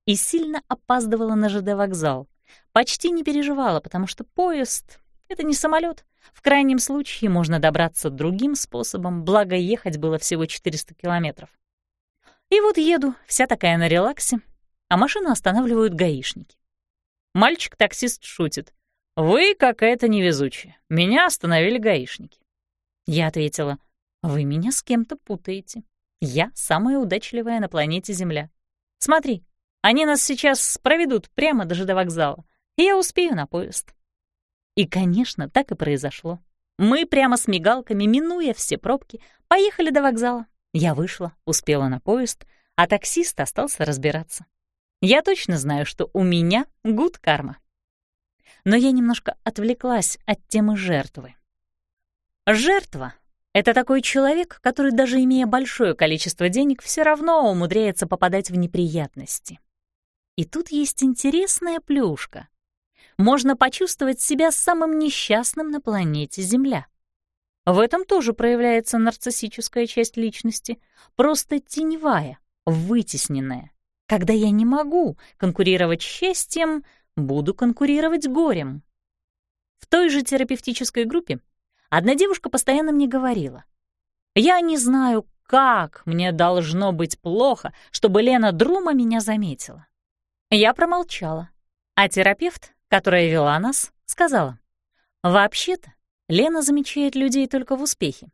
и сильно опаздывала на ЖД-вокзал. Почти не переживала, потому что поезд — это не самолет. В крайнем случае можно добраться другим способом, благо ехать было всего 400 километров. И вот еду, вся такая на релаксе, а машину останавливают гаишники. Мальчик-таксист шутит. «Вы какая-то невезучая. Меня остановили гаишники». Я ответила, «Вы меня с кем-то путаете. Я самая удачливая на планете Земля. Смотри, они нас сейчас проведут прямо до ЖД вокзала, и я успею на поезд». И, конечно, так и произошло. Мы прямо с мигалками, минуя все пробки, поехали до вокзала. Я вышла, успела на поезд, а таксист остался разбираться. Я точно знаю, что у меня гуд карма но я немножко отвлеклась от темы жертвы. Жертва — это такой человек, который, даже имея большое количество денег, все равно умудряется попадать в неприятности. И тут есть интересная плюшка. Можно почувствовать себя самым несчастным на планете Земля. В этом тоже проявляется нарциссическая часть личности, просто теневая, вытесненная. Когда я не могу конкурировать счастьем — буду конкурировать горем. В той же терапевтической группе одна девушка постоянно мне говорила, «Я не знаю, как мне должно быть плохо, чтобы Лена Друма меня заметила». Я промолчала, а терапевт, которая вела нас, сказала, «Вообще-то Лена замечает людей только в успехе.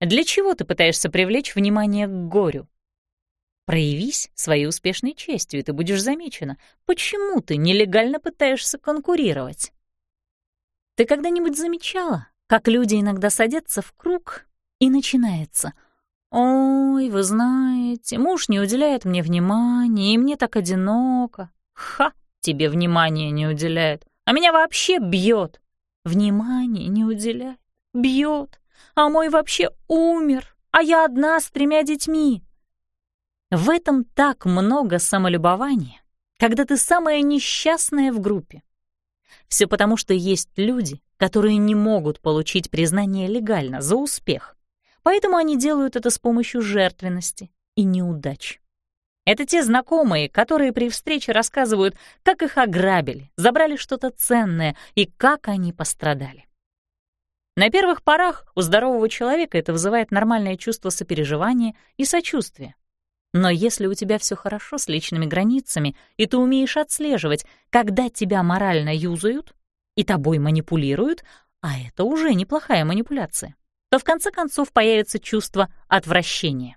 Для чего ты пытаешься привлечь внимание к горю? Проявись своей успешной честью, и ты будешь замечена. Почему ты нелегально пытаешься конкурировать? Ты когда-нибудь замечала, как люди иногда садятся в круг и начинается «Ой, вы знаете, муж не уделяет мне внимания, и мне так одиноко». Ха, тебе внимания не уделяет, а меня вообще бьет. Внимание не уделяет, бьет, а мой вообще умер, а я одна с тремя детьми. В этом так много самолюбования, когда ты самая несчастная в группе. Все потому, что есть люди, которые не могут получить признание легально за успех. Поэтому они делают это с помощью жертвенности и неудач. Это те знакомые, которые при встрече рассказывают, как их ограбили, забрали что-то ценное и как они пострадали. На первых порах у здорового человека это вызывает нормальное чувство сопереживания и сочувствия. Но если у тебя все хорошо с личными границами, и ты умеешь отслеживать, когда тебя морально юзают и тобой манипулируют, а это уже неплохая манипуляция, то в конце концов появится чувство отвращения.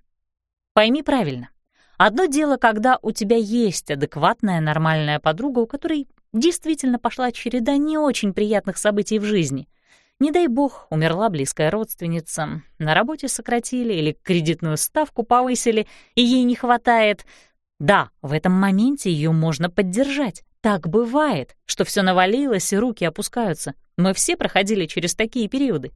Пойми правильно. Одно дело, когда у тебя есть адекватная нормальная подруга, у которой действительно пошла череда не очень приятных событий в жизни — не дай бог, умерла близкая родственница, на работе сократили или кредитную ставку повысили, и ей не хватает. Да, в этом моменте ее можно поддержать. Так бывает, что все навалилось и руки опускаются. Мы все проходили через такие периоды.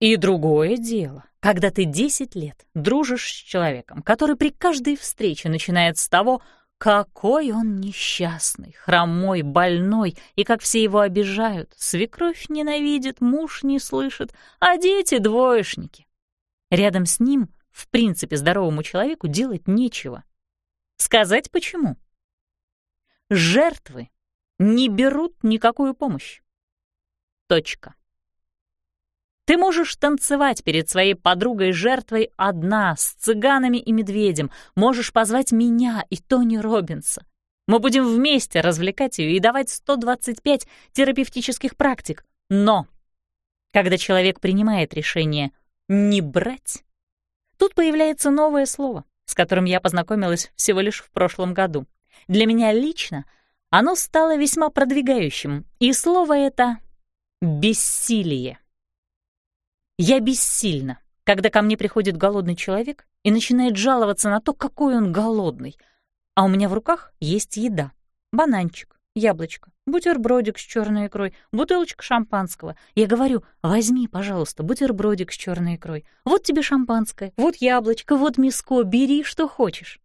И другое дело, когда ты 10 лет дружишь с человеком, который при каждой встрече начинает с того, какой он несчастный, хромой, больной, и как все его обижают. Свекровь ненавидит, муж не слышит, а дети — двоечники. Рядом с ним, в принципе, здоровому человеку делать нечего. Сказать почему? Жертвы не берут никакую помощь. Точка. Ты можешь танцевать перед своей подругой-жертвой одна, с цыганами и медведем. Можешь позвать меня и Тони Робинса. Мы будем вместе развлекать ее и давать 125 терапевтических практик. Но когда человек принимает решение не брать, тут появляется новое слово, с которым я познакомилась всего лишь в прошлом году. Для меня лично оно стало весьма продвигающим, и слово это — бессилие. Я бессильна, когда ко мне приходит голодный человек и начинает жаловаться на то, какой он голодный, а у меня в руках есть еда. Бананчик, яблочко, бутербродик с черной икрой, бутылочка шампанского. Я говорю, возьми, пожалуйста, бутербродик с черной икрой. Вот тебе шампанское, вот яблочко, вот миско, бери, что хочешь.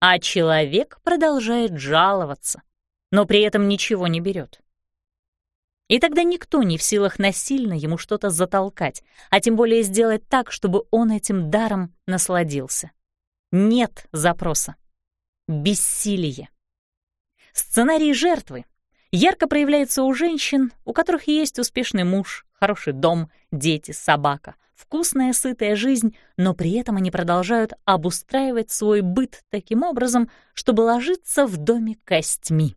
А человек продолжает жаловаться, но при этом ничего не берет. И тогда никто не в силах насильно ему что-то затолкать, а тем более сделать так, чтобы он этим даром насладился. Нет запроса. Бессилие. Сценарий жертвы ярко проявляется у женщин, у которых есть успешный муж, хороший дом, дети, собака, вкусная, сытая жизнь, но при этом они продолжают обустраивать свой быт таким образом, чтобы ложиться в доме костьми.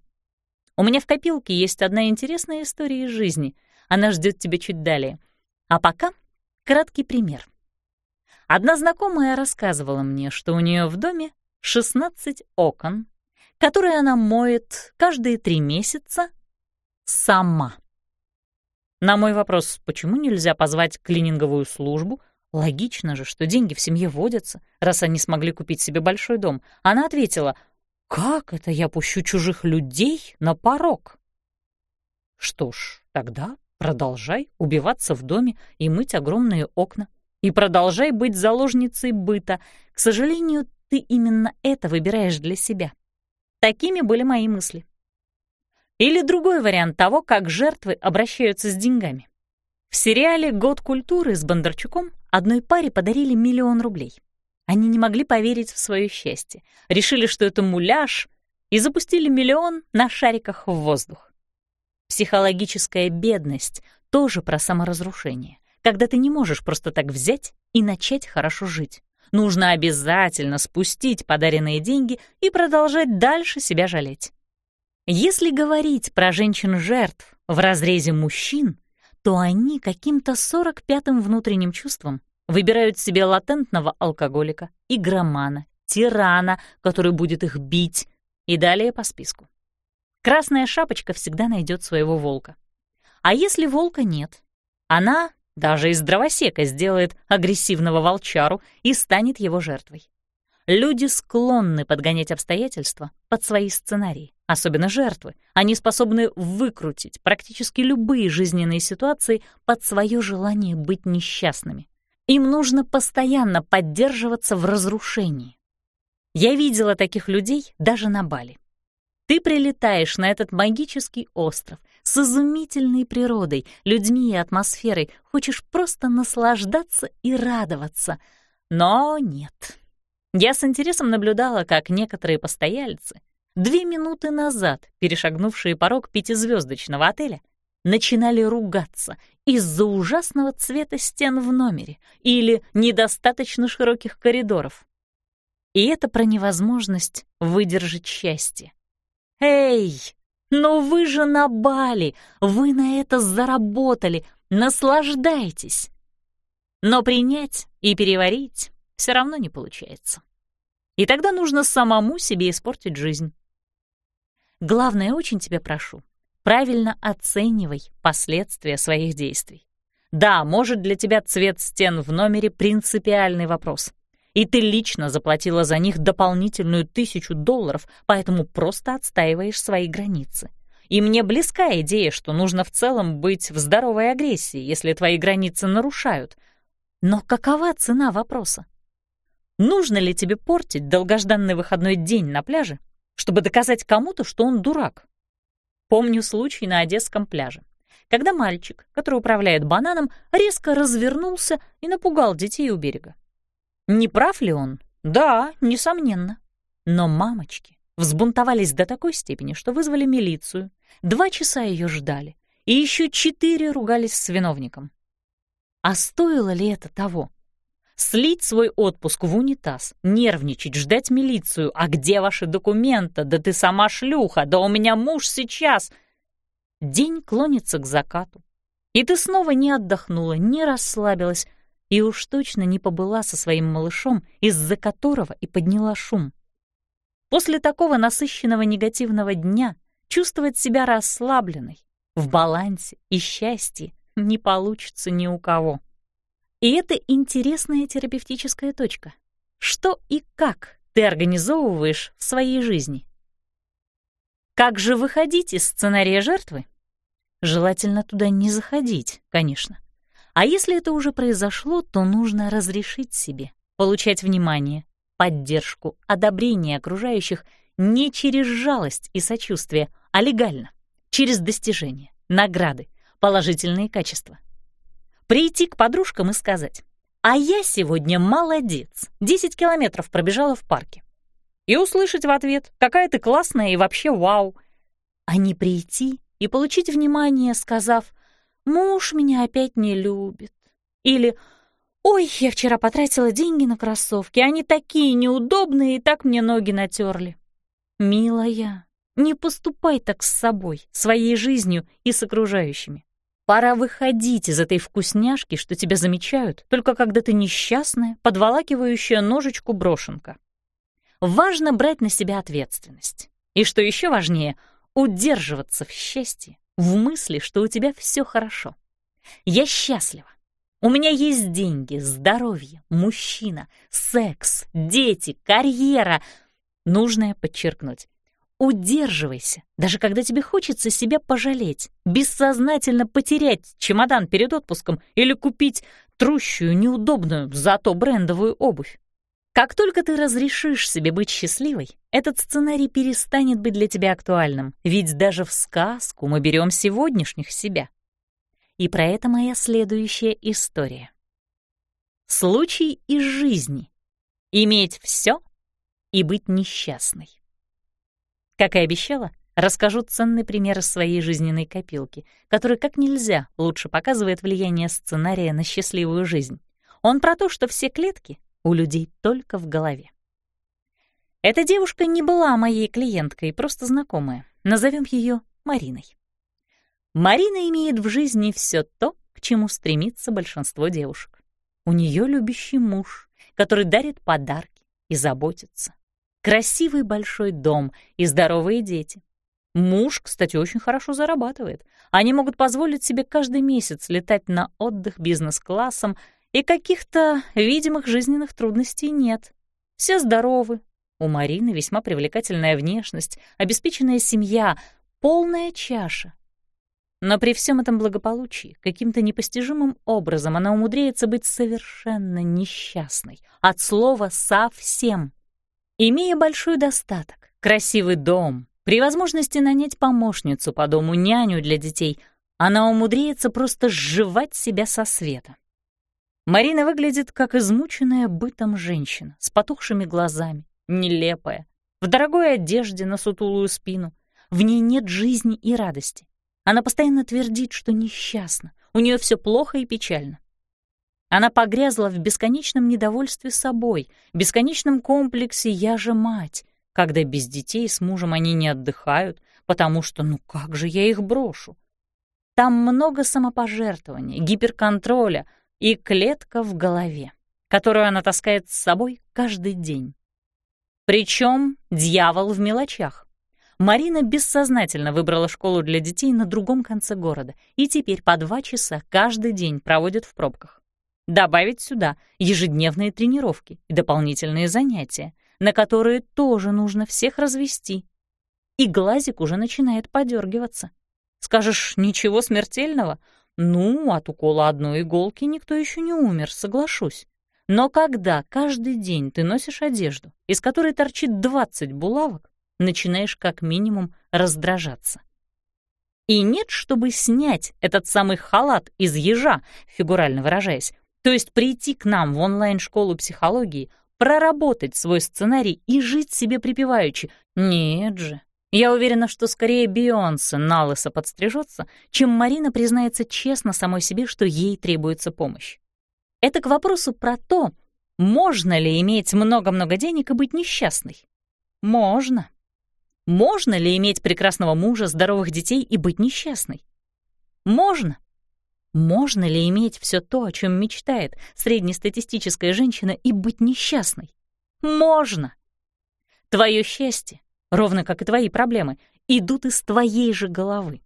У меня в копилке есть одна интересная история из жизни. Она ждет тебя чуть далее. А пока краткий пример. Одна знакомая рассказывала мне, что у нее в доме 16 окон, которые она моет каждые три месяца сама. На мой вопрос, почему нельзя позвать клининговую службу, логично же, что деньги в семье водятся, раз они смогли купить себе большой дом, она ответила — как это я пущу чужих людей на порог? Что ж, тогда продолжай убиваться в доме и мыть огромные окна. И продолжай быть заложницей быта. К сожалению, ты именно это выбираешь для себя. Такими были мои мысли. Или другой вариант того, как жертвы обращаются с деньгами. В сериале «Год культуры» с Бондарчуком одной паре подарили миллион рублей. Они не могли поверить в свое счастье, решили, что это муляж, и запустили миллион на шариках в воздух. Психологическая бедность тоже про саморазрушение, когда ты не можешь просто так взять и начать хорошо жить. Нужно обязательно спустить подаренные деньги и продолжать дальше себя жалеть. Если говорить про женщин-жертв в разрезе мужчин, то они каким-то сорок пятым внутренним чувством выбирают себе латентного алкоголика, игромана, тирана, который будет их бить, и далее по списку. Красная шапочка всегда найдет своего волка. А если волка нет, она, даже из дровосека, сделает агрессивного волчару и станет его жертвой. Люди склонны подгонять обстоятельства под свои сценарии, особенно жертвы. Они способны выкрутить практически любые жизненные ситуации под свое желание быть несчастными. Им нужно постоянно поддерживаться в разрушении. Я видела таких людей даже на Бали. Ты прилетаешь на этот магический остров с изумительной природой, людьми и атмосферой, хочешь просто наслаждаться и радоваться. Но нет. Я с интересом наблюдала, как некоторые постояльцы, две минуты назад перешагнувшие порог пятизвездочного отеля, начинали ругаться из-за ужасного цвета стен в номере или недостаточно широких коридоров. И это про невозможность выдержать счастье. «Эй, но вы же на Бали, вы на это заработали, наслаждайтесь!» Но принять и переварить все равно не получается. И тогда нужно самому себе испортить жизнь. Главное, очень тебя прошу, правильно оценивай последствия своих действий. Да, может для тебя цвет стен в номере принципиальный вопрос, и ты лично заплатила за них дополнительную тысячу долларов, поэтому просто отстаиваешь свои границы. И мне близка идея, что нужно в целом быть в здоровой агрессии, если твои границы нарушают. Но какова цена вопроса? Нужно ли тебе портить долгожданный выходной день на пляже, чтобы доказать кому-то, что он дурак? Помню случай на Одесском пляже, когда мальчик, который управляет бананом, резко развернулся и напугал детей у берега. Не прав ли он? Да, несомненно. Но мамочки взбунтовались до такой степени, что вызвали милицию, два часа ее ждали, и еще четыре ругались с виновником. А стоило ли это того? Слить свой отпуск в унитаз, нервничать, ждать милицию. А где ваши документы? Да ты сама шлюха, да у меня муж сейчас. День клонится к закату. И ты снова не отдохнула, не расслабилась, и уж точно не побыла со своим малышом, из-за которого и подняла шум. После такого насыщенного негативного дня чувствовать себя расслабленной, в балансе и счастье не получится ни у кого. И это интересная терапевтическая точка. Что и как ты организовываешь в своей жизни? Как же выходить из сценария жертвы? Желательно туда не заходить, конечно. А если это уже произошло, то нужно разрешить себе получать внимание, поддержку, одобрение окружающих не через жалость и сочувствие, а легально, через достижения, награды, положительные качества прийти к подружкам и сказать, «А я сегодня молодец, 10 километров пробежала в парке». И услышать в ответ, «Какая ты классная и вообще вау». А не прийти и получить внимание, сказав, «Муж меня опять не любит». Или «Ой, я вчера потратила деньги на кроссовки, они такие неудобные и так мне ноги натерли». «Милая, не поступай так с собой, своей жизнью и с окружающими. Пора выходить из этой вкусняшки, что тебя замечают, только когда ты несчастная, подволакивающая ножечку брошенка. Важно брать на себя ответственность. И что еще важнее, удерживаться в счастье, в мысли, что у тебя все хорошо. Я счастлива. У меня есть деньги, здоровье, мужчина, секс, дети, карьера. Нужное подчеркнуть. Удерживайся, даже когда тебе хочется себя пожалеть, бессознательно потерять чемодан перед отпуском или купить трущую, неудобную, зато брендовую обувь. Как только ты разрешишь себе быть счастливой, этот сценарий перестанет быть для тебя актуальным, ведь даже в сказку мы берем сегодняшних себя. И про это моя следующая история. Случай из жизни. Иметь все и быть несчастной. Как и обещала, расскажу ценный пример из своей жизненной копилки, который как нельзя лучше показывает влияние сценария на счастливую жизнь. Он про то, что все клетки у людей только в голове. Эта девушка не была моей клиенткой, просто знакомая. Назовем ее Мариной. Марина имеет в жизни все то, к чему стремится большинство девушек. У нее любящий муж, который дарит подарки и заботится. Красивый большой дом и здоровые дети. Муж, кстати, очень хорошо зарабатывает. Они могут позволить себе каждый месяц летать на отдых бизнес-классом, и каких-то видимых жизненных трудностей нет. Все здоровы. У Марины весьма привлекательная внешность, обеспеченная семья, полная чаша. Но при всем этом благополучии каким-то непостижимым образом она умудряется быть совершенно несчастной. От слова «совсем». Имея большой достаток, красивый дом, при возможности нанять помощницу по дому, няню для детей, она умудряется просто сживать себя со света. Марина выглядит как измученная бытом женщина, с потухшими глазами, нелепая, в дорогой одежде на сутулую спину. В ней нет жизни и радости. Она постоянно твердит, что несчастна, у нее все плохо и печально. Она погрязла в бесконечном недовольстве собой, бесконечном комплексе «я же мать», когда без детей с мужем они не отдыхают, потому что «ну как же я их брошу?» Там много самопожертвования, гиперконтроля и клетка в голове, которую она таскает с собой каждый день. Причем дьявол в мелочах. Марина бессознательно выбрала школу для детей на другом конце города и теперь по два часа каждый день проводит в пробках. Добавить сюда ежедневные тренировки и дополнительные занятия, на которые тоже нужно всех развести. И глазик уже начинает подергиваться. Скажешь, ничего смертельного? Ну, от укола одной иголки никто еще не умер, соглашусь. Но когда каждый день ты носишь одежду, из которой торчит 20 булавок, начинаешь как минимум раздражаться. И нет, чтобы снять этот самый халат из ежа, фигурально выражаясь, то есть прийти к нам в онлайн-школу психологии, проработать свой сценарий и жить себе припеваючи. Нет же. Я уверена, что скорее Бейонсе на лысо подстрижется, чем Марина признается честно самой себе, что ей требуется помощь. Это к вопросу про то, можно ли иметь много-много денег и быть несчастной. Можно. Можно ли иметь прекрасного мужа, здоровых детей и быть несчастной? Можно. Можно ли иметь все то, о чем мечтает среднестатистическая женщина, и быть несчастной? Можно. Твое счастье, ровно как и твои проблемы, идут из твоей же головы.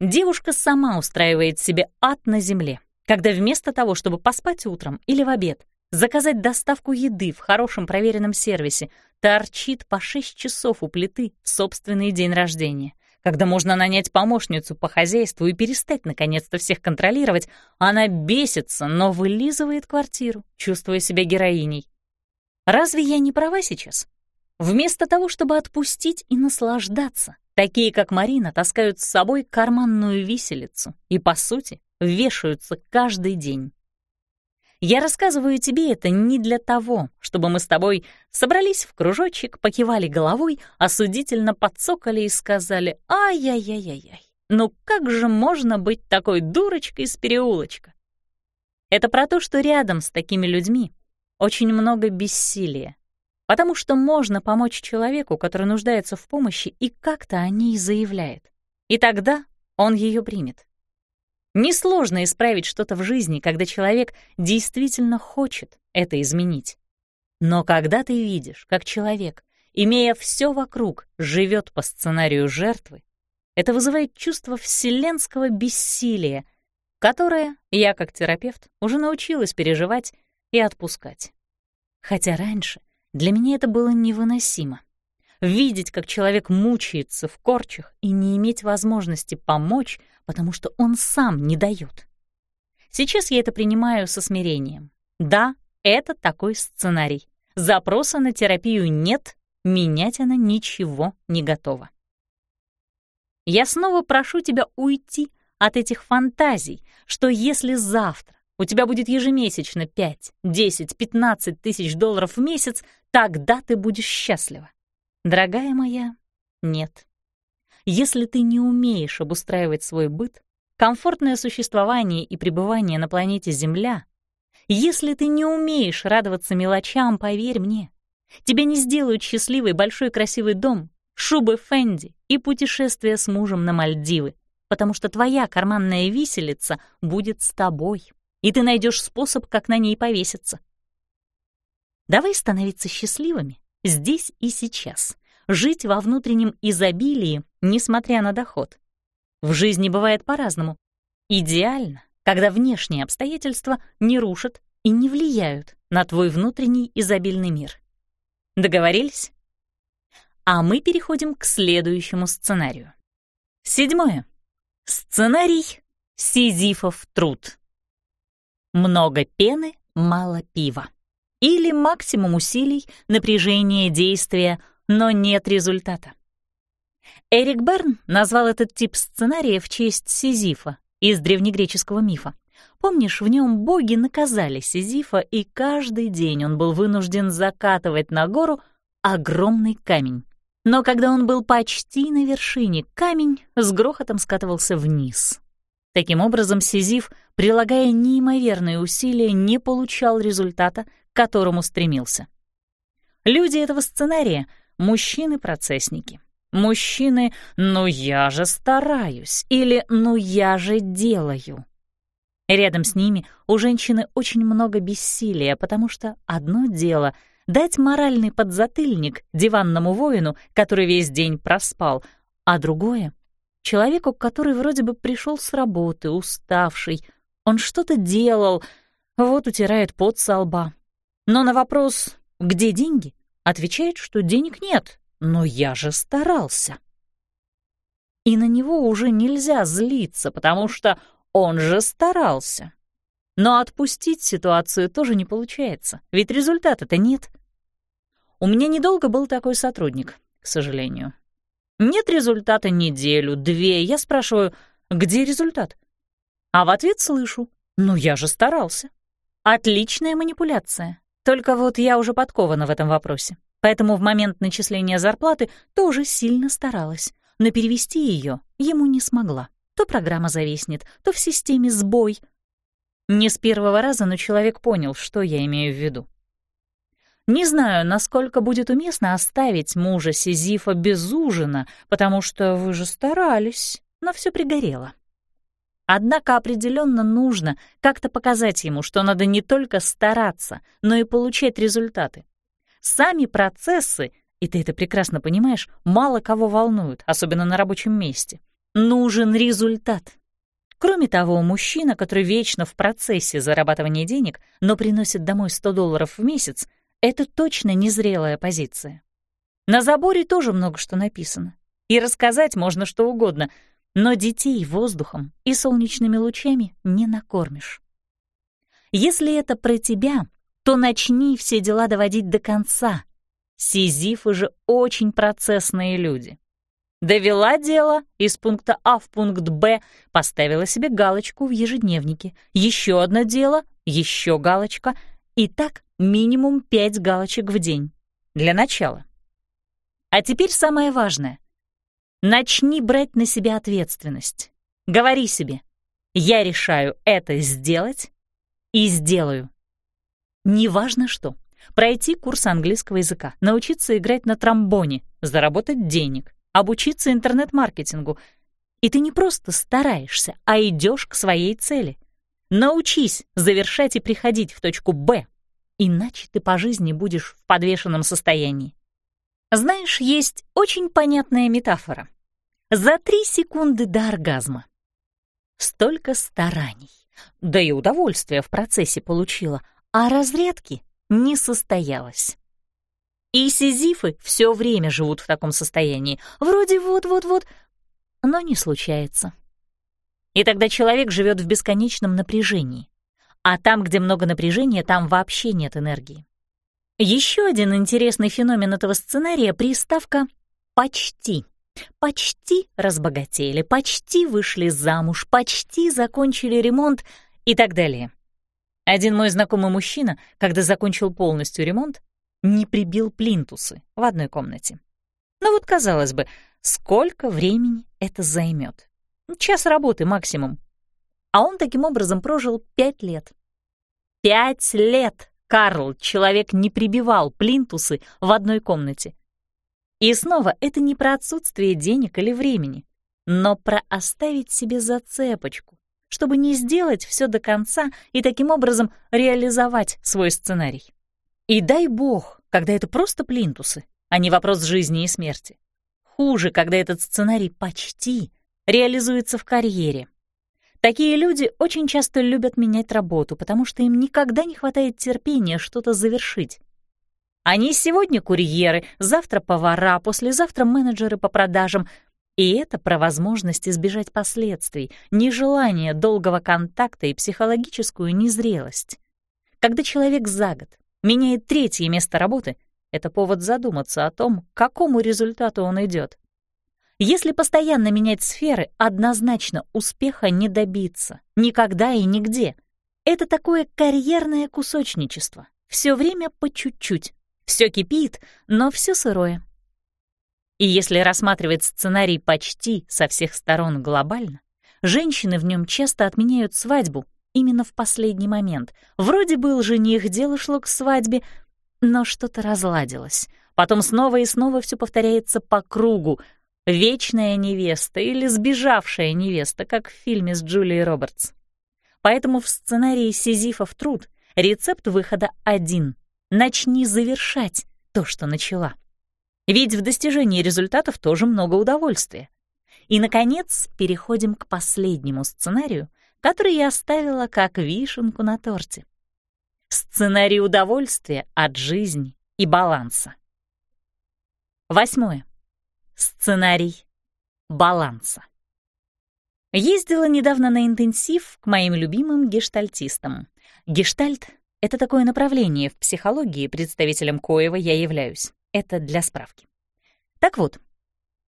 Девушка сама устраивает себе ад на земле, когда вместо того, чтобы поспать утром или в обед, заказать доставку еды в хорошем проверенном сервисе, торчит по 6 часов у плиты в собственный день рождения, когда можно нанять помощницу по хозяйству и перестать наконец-то всех контролировать, она бесится, но вылизывает квартиру, чувствуя себя героиней. Разве я не права сейчас? Вместо того, чтобы отпустить и наслаждаться, такие как Марина таскают с собой карманную виселицу и, по сути, вешаются каждый день. Я рассказываю тебе это не для того, чтобы мы с тобой собрались в кружочек, покивали головой, осудительно подсокали и сказали «Ай-яй-яй-яй-яй, ну как же можно быть такой дурочкой с переулочка?» Это про то, что рядом с такими людьми очень много бессилия, потому что можно помочь человеку, который нуждается в помощи и как-то о ней заявляет. И тогда он ее примет. Несложно исправить что-то в жизни, когда человек действительно хочет это изменить. Но когда ты видишь, как человек, имея все вокруг, живет по сценарию жертвы, это вызывает чувство вселенского бессилия, которое я, как терапевт, уже научилась переживать и отпускать. Хотя раньше для меня это было невыносимо. Видеть, как человек мучается в корчах и не иметь возможности помочь, потому что он сам не дает. Сейчас я это принимаю со смирением. Да, это такой сценарий. Запроса на терапию нет, менять она ничего не готова. Я снова прошу тебя уйти от этих фантазий, что если завтра у тебя будет ежемесячно 5, 10, 15 тысяч долларов в месяц, тогда ты будешь счастлива. Дорогая моя, нет. Если ты не умеешь обустраивать свой быт, комфортное существование и пребывание на планете Земля, если ты не умеешь радоваться мелочам, поверь мне, тебя не сделают счастливый большой красивый дом, шубы Фенди и путешествие с мужем на Мальдивы, потому что твоя карманная виселица будет с тобой, и ты найдешь способ, как на ней повеситься. Давай становиться счастливыми здесь и сейчас, жить во внутреннем изобилии, несмотря на доход. В жизни бывает по-разному. Идеально, когда внешние обстоятельства не рушат и не влияют на твой внутренний изобильный мир. Договорились? А мы переходим к следующему сценарию. Седьмое. Сценарий «Сизифов труд». Много пены, мало пива. Или максимум усилий, напряжение действия, но нет результата. Эрик Берн назвал этот тип сценария в честь Сизифа из древнегреческого мифа. Помнишь, в нем боги наказали Сизифа, и каждый день он был вынужден закатывать на гору огромный камень. Но когда он был почти на вершине, камень с грохотом скатывался вниз. Таким образом, Сизиф, прилагая неимоверные усилия, не получал результата, к которому стремился. Люди этого сценария — мужчины-процессники. Мужчины «ну я же стараюсь» или «ну я же делаю». Рядом с ними у женщины очень много бессилия, потому что одно дело — дать моральный подзатыльник диванному воину, который весь день проспал, а другое — человеку, который вроде бы пришел с работы, уставший, он что-то делал, вот утирает пот со лба. Но на вопрос «Где деньги?» Отвечает, что денег нет, но я же старался. И на него уже нельзя злиться, потому что он же старался. Но отпустить ситуацию тоже не получается, ведь результата-то нет. У меня недолго был такой сотрудник, к сожалению. Нет результата неделю, две. Я спрашиваю, где результат? А в ответ слышу, ну я же старался. Отличная манипуляция. Только вот я уже подкована в этом вопросе. Поэтому в момент начисления зарплаты тоже сильно старалась. Но перевести ее ему не смогла. То программа зависнет, то в системе сбой. Не с первого раза, но человек понял, что я имею в виду. Не знаю, насколько будет уместно оставить мужа Сизифа без ужина, потому что вы же старались, но все пригорело. Однако определенно нужно как-то показать ему, что надо не только стараться, но и получать результаты. Сами процессы, и ты это прекрасно понимаешь, мало кого волнуют, особенно на рабочем месте. Нужен результат. Кроме того, мужчина, который вечно в процессе зарабатывания денег, но приносит домой 100 долларов в месяц, это точно незрелая позиция. На заборе тоже много что написано. И рассказать можно что угодно, но детей воздухом и солнечными лучами не накормишь. Если это про тебя, то начни все дела доводить до конца. Сизифы же очень процессные люди. Довела дело из пункта А в пункт Б, поставила себе галочку в ежедневнике. Еще одно дело, еще галочка. И так минимум пять галочек в день. Для начала. А теперь самое важное. Начни брать на себя ответственность. Говори себе, я решаю это сделать и сделаю. Неважно что. Пройти курс английского языка, научиться играть на тромбоне, заработать денег, обучиться интернет-маркетингу. И ты не просто стараешься, а идешь к своей цели. Научись завершать и приходить в точку «Б», иначе ты по жизни будешь в подвешенном состоянии. Знаешь, есть очень понятная метафора. За три секунды до оргазма. Столько стараний, да и удовольствия в процессе получила, а разрядки не состоялось. И сизифы все время живут в таком состоянии. Вроде вот-вот-вот, но не случается. И тогда человек живет в бесконечном напряжении. А там, где много напряжения, там вообще нет энергии. Еще один интересный феномен этого сценария — приставка «почти». Почти разбогатели, почти вышли замуж, почти закончили ремонт и так далее. Один мой знакомый мужчина, когда закончил полностью ремонт, не прибил плинтусы в одной комнате. Ну вот, казалось бы, сколько времени это займет? Час работы максимум. А он таким образом прожил пять лет. Пять лет, Карл, человек не прибивал плинтусы в одной комнате. И снова, это не про отсутствие денег или времени. но про оставить себе зацепочку, чтобы не сделать все до конца и таким образом реализовать свой сценарий. И дай бог, когда это просто плинтусы, а не вопрос жизни и смерти. Хуже, когда этот сценарий почти реализуется в карьере. Такие люди очень часто любят менять работу, потому что им никогда не хватает терпения что-то завершить. Они сегодня курьеры, завтра повара, послезавтра менеджеры по продажам. И это про возможность избежать последствий, нежелание долгого контакта и психологическую незрелость. Когда человек за год меняет третье место работы, это повод задуматься о том, к какому результату он идет. Если постоянно менять сферы, однозначно успеха не добиться. Никогда и нигде. Это такое карьерное кусочничество. Все время по чуть-чуть. Все кипит, но все сырое. И если рассматривать сценарий почти со всех сторон глобально, женщины в нем часто отменяют свадьбу именно в последний момент. Вроде был жених, дело шло к свадьбе, но что-то разладилось. Потом снова и снова все повторяется по кругу — вечная невеста или сбежавшая невеста, как в фильме с Джулией Робертс. Поэтому в сценарии «Сизифов труд» рецепт выхода один — начни завершать то, что начала. Ведь в достижении результатов тоже много удовольствия. И, наконец, переходим к последнему сценарию, который я оставила как вишенку на торте. Сценарий удовольствия от жизни и баланса. Восьмое. Сценарий баланса. Ездила недавно на интенсив к моим любимым гештальтистам. Гештальт — это такое направление в психологии, представителем коего я являюсь. Это для справки. Так вот,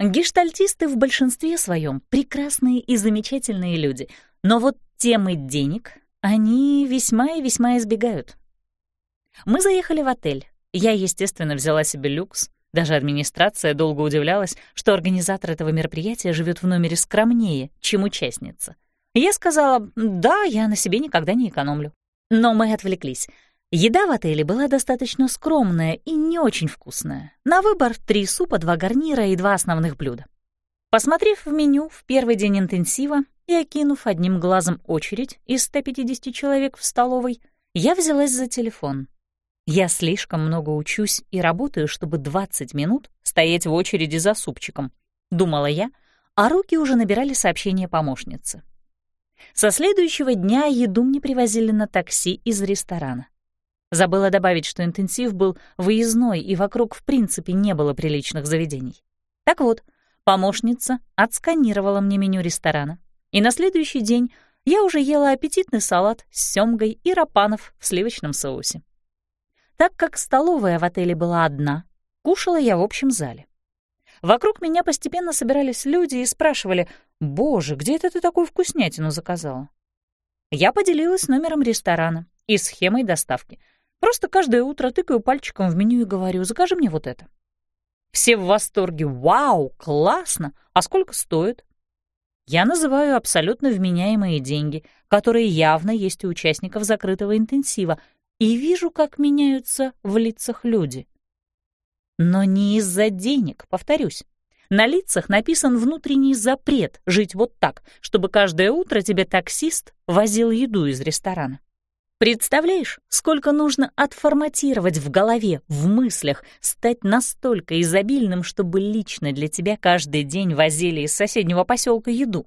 гештальтисты в большинстве своем прекрасные и замечательные люди, но вот темы денег они весьма и весьма избегают. Мы заехали в отель. Я, естественно, взяла себе люкс, даже администрация долго удивлялась, что организатор этого мероприятия живет в номере скромнее, чем участница. Я сказала, да, я на себе никогда не экономлю. Но мы отвлеклись. Еда в отеле была достаточно скромная и не очень вкусная. На выбор три супа, два гарнира и два основных блюда. Посмотрев в меню в первый день интенсива и окинув одним глазом очередь из 150 человек в столовой, я взялась за телефон. Я слишком много учусь и работаю, чтобы 20 минут стоять в очереди за супчиком, думала я, а руки уже набирали сообщения помощницы. Со следующего дня еду мне привозили на такси из ресторана. Забыла добавить, что интенсив был выездной, и вокруг в принципе не было приличных заведений. Так вот, помощница отсканировала мне меню ресторана, и на следующий день я уже ела аппетитный салат с семгой и рапанов в сливочном соусе. Так как столовая в отеле была одна, кушала я в общем зале. Вокруг меня постепенно собирались люди и спрашивали, «Боже, где это ты такую вкуснятину заказала?» Я поделилась номером ресторана и схемой доставки. Просто каждое утро тыкаю пальчиком в меню и говорю, «Закажи мне вот это». Все в восторге, «Вау, классно! А сколько стоит?» Я называю абсолютно вменяемые деньги, которые явно есть у участников закрытого интенсива, и вижу, как меняются в лицах люди. Но не из-за денег, повторюсь. На лицах написан внутренний запрет жить вот так, чтобы каждое утро тебе таксист возил еду из ресторана. Представляешь, сколько нужно отформатировать в голове, в мыслях, стать настолько изобильным, чтобы лично для тебя каждый день возили из соседнего поселка еду?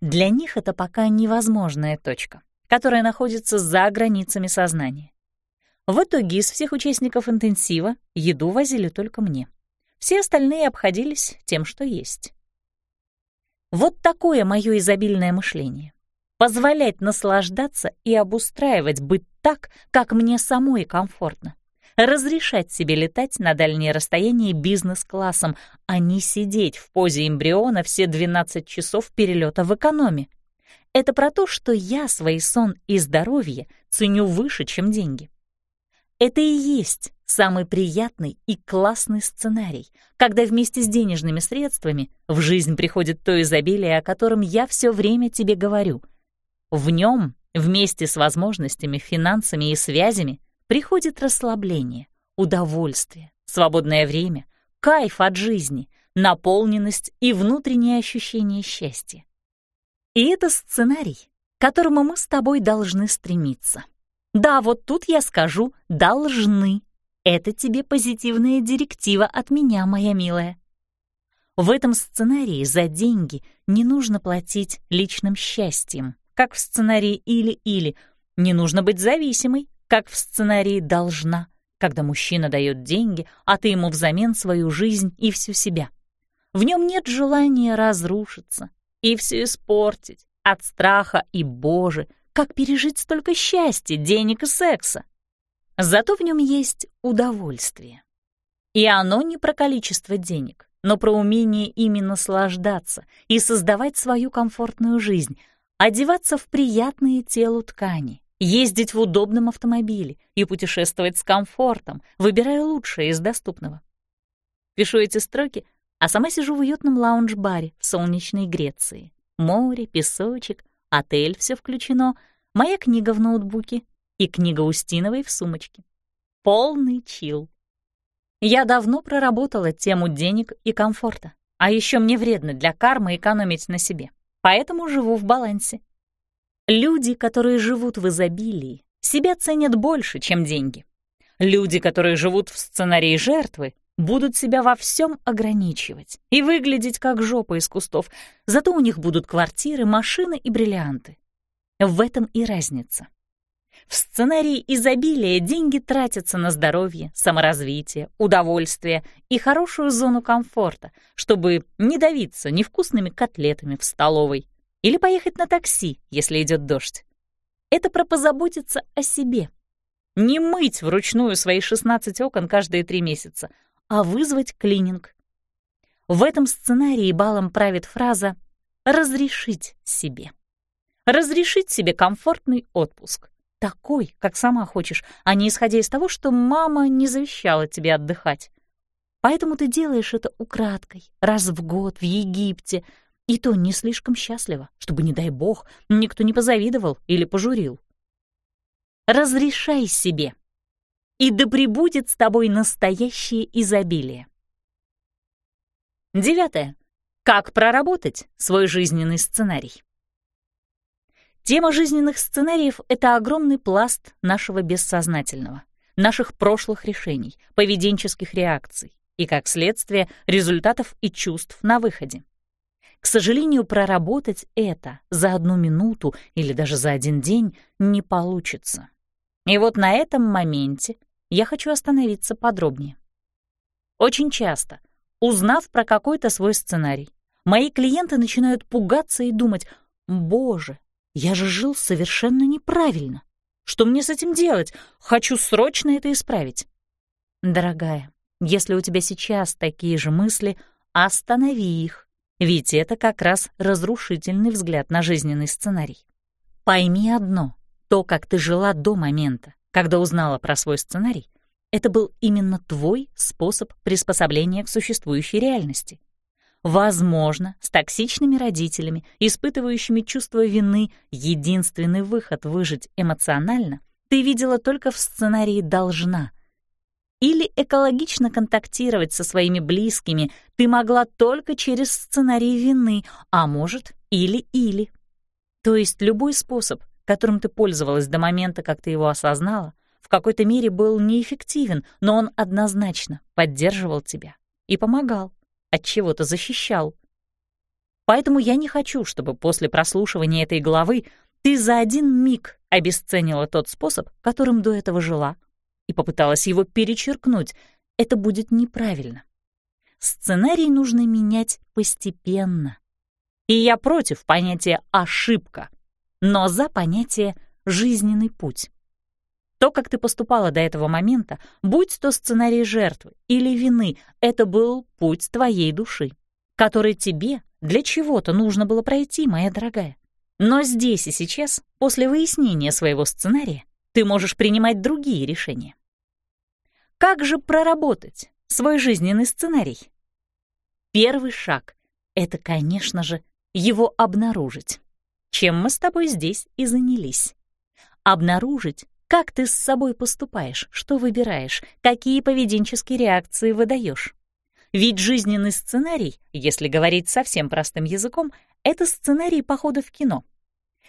Для них это пока невозможная точка которая находится за границами сознания. В итоге из всех участников интенсива еду возили только мне. Все остальные обходились тем, что есть. Вот такое мое изобильное мышление. Позволять наслаждаться и обустраивать быть так, как мне самой комфортно. Разрешать себе летать на дальние расстояния бизнес-классом, а не сидеть в позе эмбриона все 12 часов перелета в экономе. Это про то, что я свой сон и здоровье ценю выше, чем деньги. Это и есть самый приятный и классный сценарий, когда вместе с денежными средствами в жизнь приходит то изобилие, о котором я все время тебе говорю. В нем, вместе с возможностями, финансами и связями, приходит расслабление, удовольствие, свободное время, кайф от жизни, наполненность и внутреннее ощущение счастья. И это сценарий, к которому мы с тобой должны стремиться. Да, вот тут я скажу «должны». Это тебе позитивная директива от меня, моя милая. В этом сценарии за деньги не нужно платить личным счастьем, как в сценарии «или-или». Не нужно быть зависимой, как в сценарии «должна», когда мужчина дает деньги, а ты ему взамен свою жизнь и всю себя. В нем нет желания разрушиться и все испортить от страха и, боже, как пережить столько счастья, денег и секса. Зато в нем есть удовольствие. И оно не про количество денег, но про умение ими наслаждаться и создавать свою комфортную жизнь, одеваться в приятные телу ткани, ездить в удобном автомобиле и путешествовать с комфортом, выбирая лучшее из доступного. Пишу эти строки, а сама сижу в уютном лаунж-баре в солнечной Греции. Море, песочек, отель, все включено, моя книга в ноутбуке и книга Устиновой в сумочке. Полный чил. Я давно проработала тему денег и комфорта, а еще мне вредно для кармы экономить на себе, поэтому живу в балансе. Люди, которые живут в изобилии, себя ценят больше, чем деньги. Люди, которые живут в сценарии жертвы, будут себя во всем ограничивать и выглядеть как жопа из кустов, зато у них будут квартиры, машины и бриллианты. В этом и разница. В сценарии изобилия деньги тратятся на здоровье, саморазвитие, удовольствие и хорошую зону комфорта, чтобы не давиться невкусными котлетами в столовой или поехать на такси, если идет дождь. Это про позаботиться о себе. Не мыть вручную свои 16 окон каждые три месяца, а вызвать клининг. В этом сценарии балом правит фраза «разрешить себе». Разрешить себе комфортный отпуск. Такой, как сама хочешь, а не исходя из того, что мама не завещала тебе отдыхать. Поэтому ты делаешь это украдкой, раз в год в Египте, и то не слишком счастливо, чтобы, не дай бог, никто не позавидовал или пожурил. Разрешай себе и да пребудет с тобой настоящее изобилие. Девятое. Как проработать свой жизненный сценарий? Тема жизненных сценариев — это огромный пласт нашего бессознательного, наших прошлых решений, поведенческих реакций и, как следствие, результатов и чувств на выходе. К сожалению, проработать это за одну минуту или даже за один день не получится. И вот на этом моменте я хочу остановиться подробнее. Очень часто, узнав про какой-то свой сценарий, мои клиенты начинают пугаться и думать, «Боже, я же жил совершенно неправильно. Что мне с этим делать? Хочу срочно это исправить». Дорогая, если у тебя сейчас такие же мысли, останови их, ведь это как раз разрушительный взгляд на жизненный сценарий. Пойми одно — то, как ты жила до момента, когда узнала про свой сценарий, это был именно твой способ приспособления к существующей реальности. Возможно, с токсичными родителями, испытывающими чувство вины, единственный выход выжить эмоционально ты видела только в сценарии «должна». Или экологично контактировать со своими близкими ты могла только через сценарий вины, а может, или-или. То есть любой способ, которым ты пользовалась до момента, как ты его осознала, в какой-то мере был неэффективен, но он однозначно поддерживал тебя и помогал, от чего-то защищал. Поэтому я не хочу, чтобы после прослушивания этой главы ты за один миг обесценила тот способ, которым до этого жила, и попыталась его перечеркнуть. Это будет неправильно. Сценарий нужно менять постепенно. И я против понятия «ошибка», но за понятие «жизненный путь». То, как ты поступала до этого момента, будь то сценарий жертвы или вины, это был путь твоей души, который тебе для чего-то нужно было пройти, моя дорогая. Но здесь и сейчас, после выяснения своего сценария, ты можешь принимать другие решения. Как же проработать свой жизненный сценарий? Первый шаг — это, конечно же, его обнаружить чем мы с тобой здесь и занялись. Обнаружить, как ты с собой поступаешь, что выбираешь, какие поведенческие реакции выдаешь. Ведь жизненный сценарий, если говорить совсем простым языком, это сценарий похода в кино.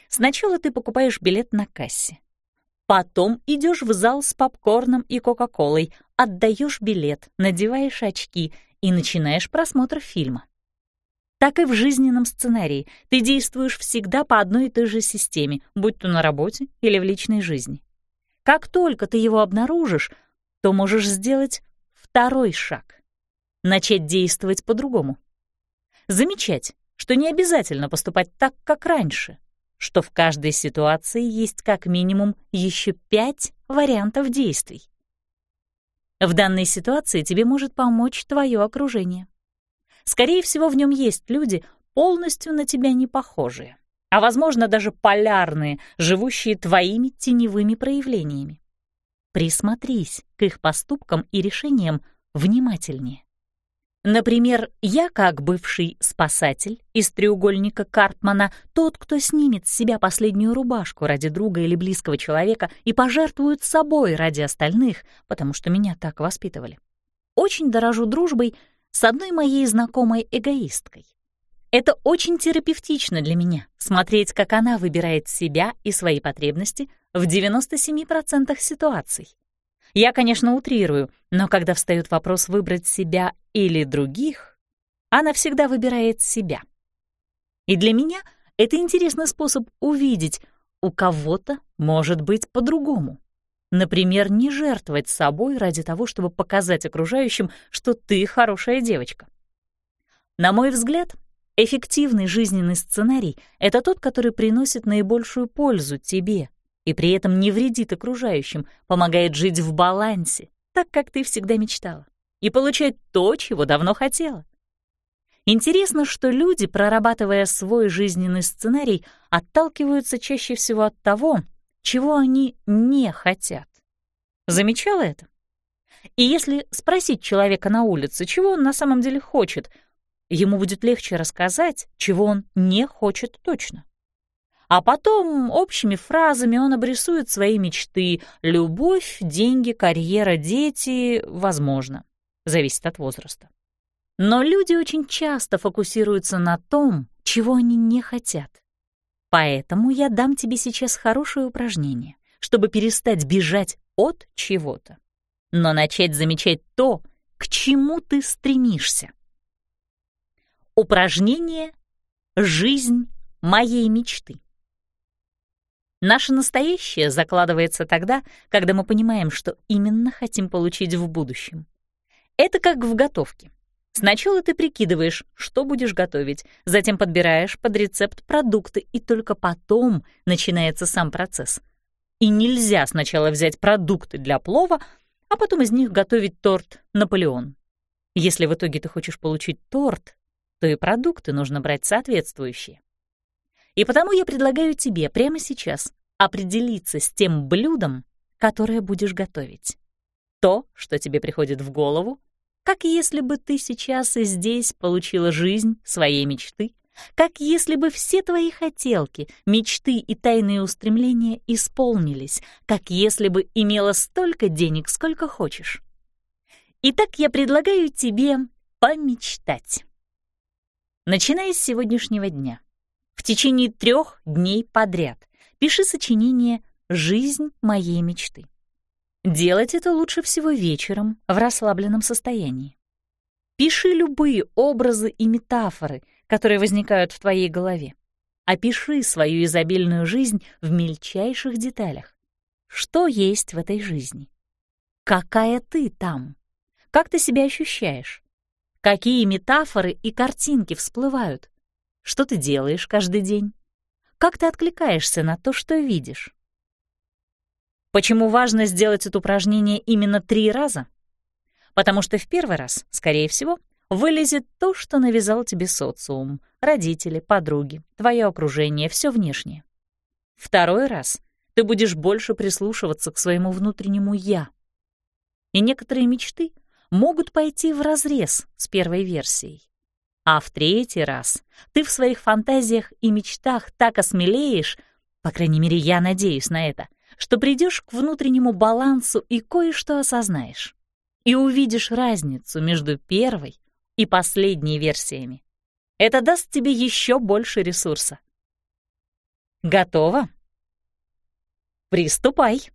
Сначала ты покупаешь билет на кассе. Потом идешь в зал с попкорном и кока-колой, отдаешь билет, надеваешь очки и начинаешь просмотр фильма. Так и в жизненном сценарии ты действуешь всегда по одной и той же системе, будь то на работе или в личной жизни. Как только ты его обнаружишь, то можешь сделать второй шаг — начать действовать по-другому. Замечать, что не обязательно поступать так, как раньше, что в каждой ситуации есть как минимум еще пять вариантов действий. В данной ситуации тебе может помочь твое окружение. Скорее всего, в нем есть люди, полностью на тебя не похожие, а, возможно, даже полярные, живущие твоими теневыми проявлениями. Присмотрись к их поступкам и решениям внимательнее. Например, я, как бывший спасатель из треугольника Карпмана, тот, кто снимет с себя последнюю рубашку ради друга или близкого человека и пожертвует собой ради остальных, потому что меня так воспитывали. Очень дорожу дружбой с одной моей знакомой эгоисткой. Это очень терапевтично для меня — смотреть, как она выбирает себя и свои потребности в 97% ситуаций. Я, конечно, утрирую, но когда встает вопрос выбрать себя или других, она всегда выбирает себя. И для меня это интересный способ увидеть, у кого-то может быть по-другому. Например, не жертвовать собой ради того, чтобы показать окружающим, что ты хорошая девочка. На мой взгляд, эффективный жизненный сценарий — это тот, который приносит наибольшую пользу тебе и при этом не вредит окружающим, помогает жить в балансе, так, как ты всегда мечтала, и получать то, чего давно хотела. Интересно, что люди, прорабатывая свой жизненный сценарий, отталкиваются чаще всего от того, чего они не хотят. Замечала это? И если спросить человека на улице, чего он на самом деле хочет, ему будет легче рассказать, чего он не хочет точно. А потом общими фразами он обрисует свои мечты. Любовь, деньги, карьера, дети, возможно. Зависит от возраста. Но люди очень часто фокусируются на том, чего они не хотят. Поэтому я дам тебе сейчас хорошее упражнение, чтобы перестать бежать от чего-то, но начать замечать то, к чему ты стремишься. Упражнение «Жизнь моей мечты». Наше настоящее закладывается тогда, когда мы понимаем, что именно хотим получить в будущем. Это как в готовке. Сначала ты прикидываешь, что будешь готовить, затем подбираешь под рецепт продукты, и только потом начинается сам процесс. И нельзя сначала взять продукты для плова, а потом из них готовить торт «Наполеон». Если в итоге ты хочешь получить торт, то и продукты нужно брать соответствующие. И потому я предлагаю тебе прямо сейчас определиться с тем блюдом, которое будешь готовить. То, что тебе приходит в голову, как если бы ты сейчас и здесь получила жизнь своей мечты, как если бы все твои хотелки, мечты и тайные устремления исполнились, как если бы имела столько денег, сколько хочешь. Итак, я предлагаю тебе помечтать. Начиная с сегодняшнего дня, в течение трех дней подряд пиши сочинение «Жизнь моей мечты». Делать это лучше всего вечером, в расслабленном состоянии. Пиши любые образы и метафоры, которые возникают в твоей голове. Опиши свою изобильную жизнь в мельчайших деталях. Что есть в этой жизни? Какая ты там? Как ты себя ощущаешь? Какие метафоры и картинки всплывают? Что ты делаешь каждый день? Как ты откликаешься на то, что видишь? Почему важно сделать это упражнение именно три раза? Потому что в первый раз, скорее всего, вылезет то, что навязал тебе социум, родители, подруги, твое окружение, все внешнее. Второй раз ты будешь больше прислушиваться к своему внутреннему «я». И некоторые мечты могут пойти вразрез с первой версией. А в третий раз ты в своих фантазиях и мечтах так осмелеешь, по крайней мере, я надеюсь на это, что придешь к внутреннему балансу и кое-что осознаешь. И увидишь разницу между первой и последней версиями. Это даст тебе еще больше ресурса. Готово? Приступай!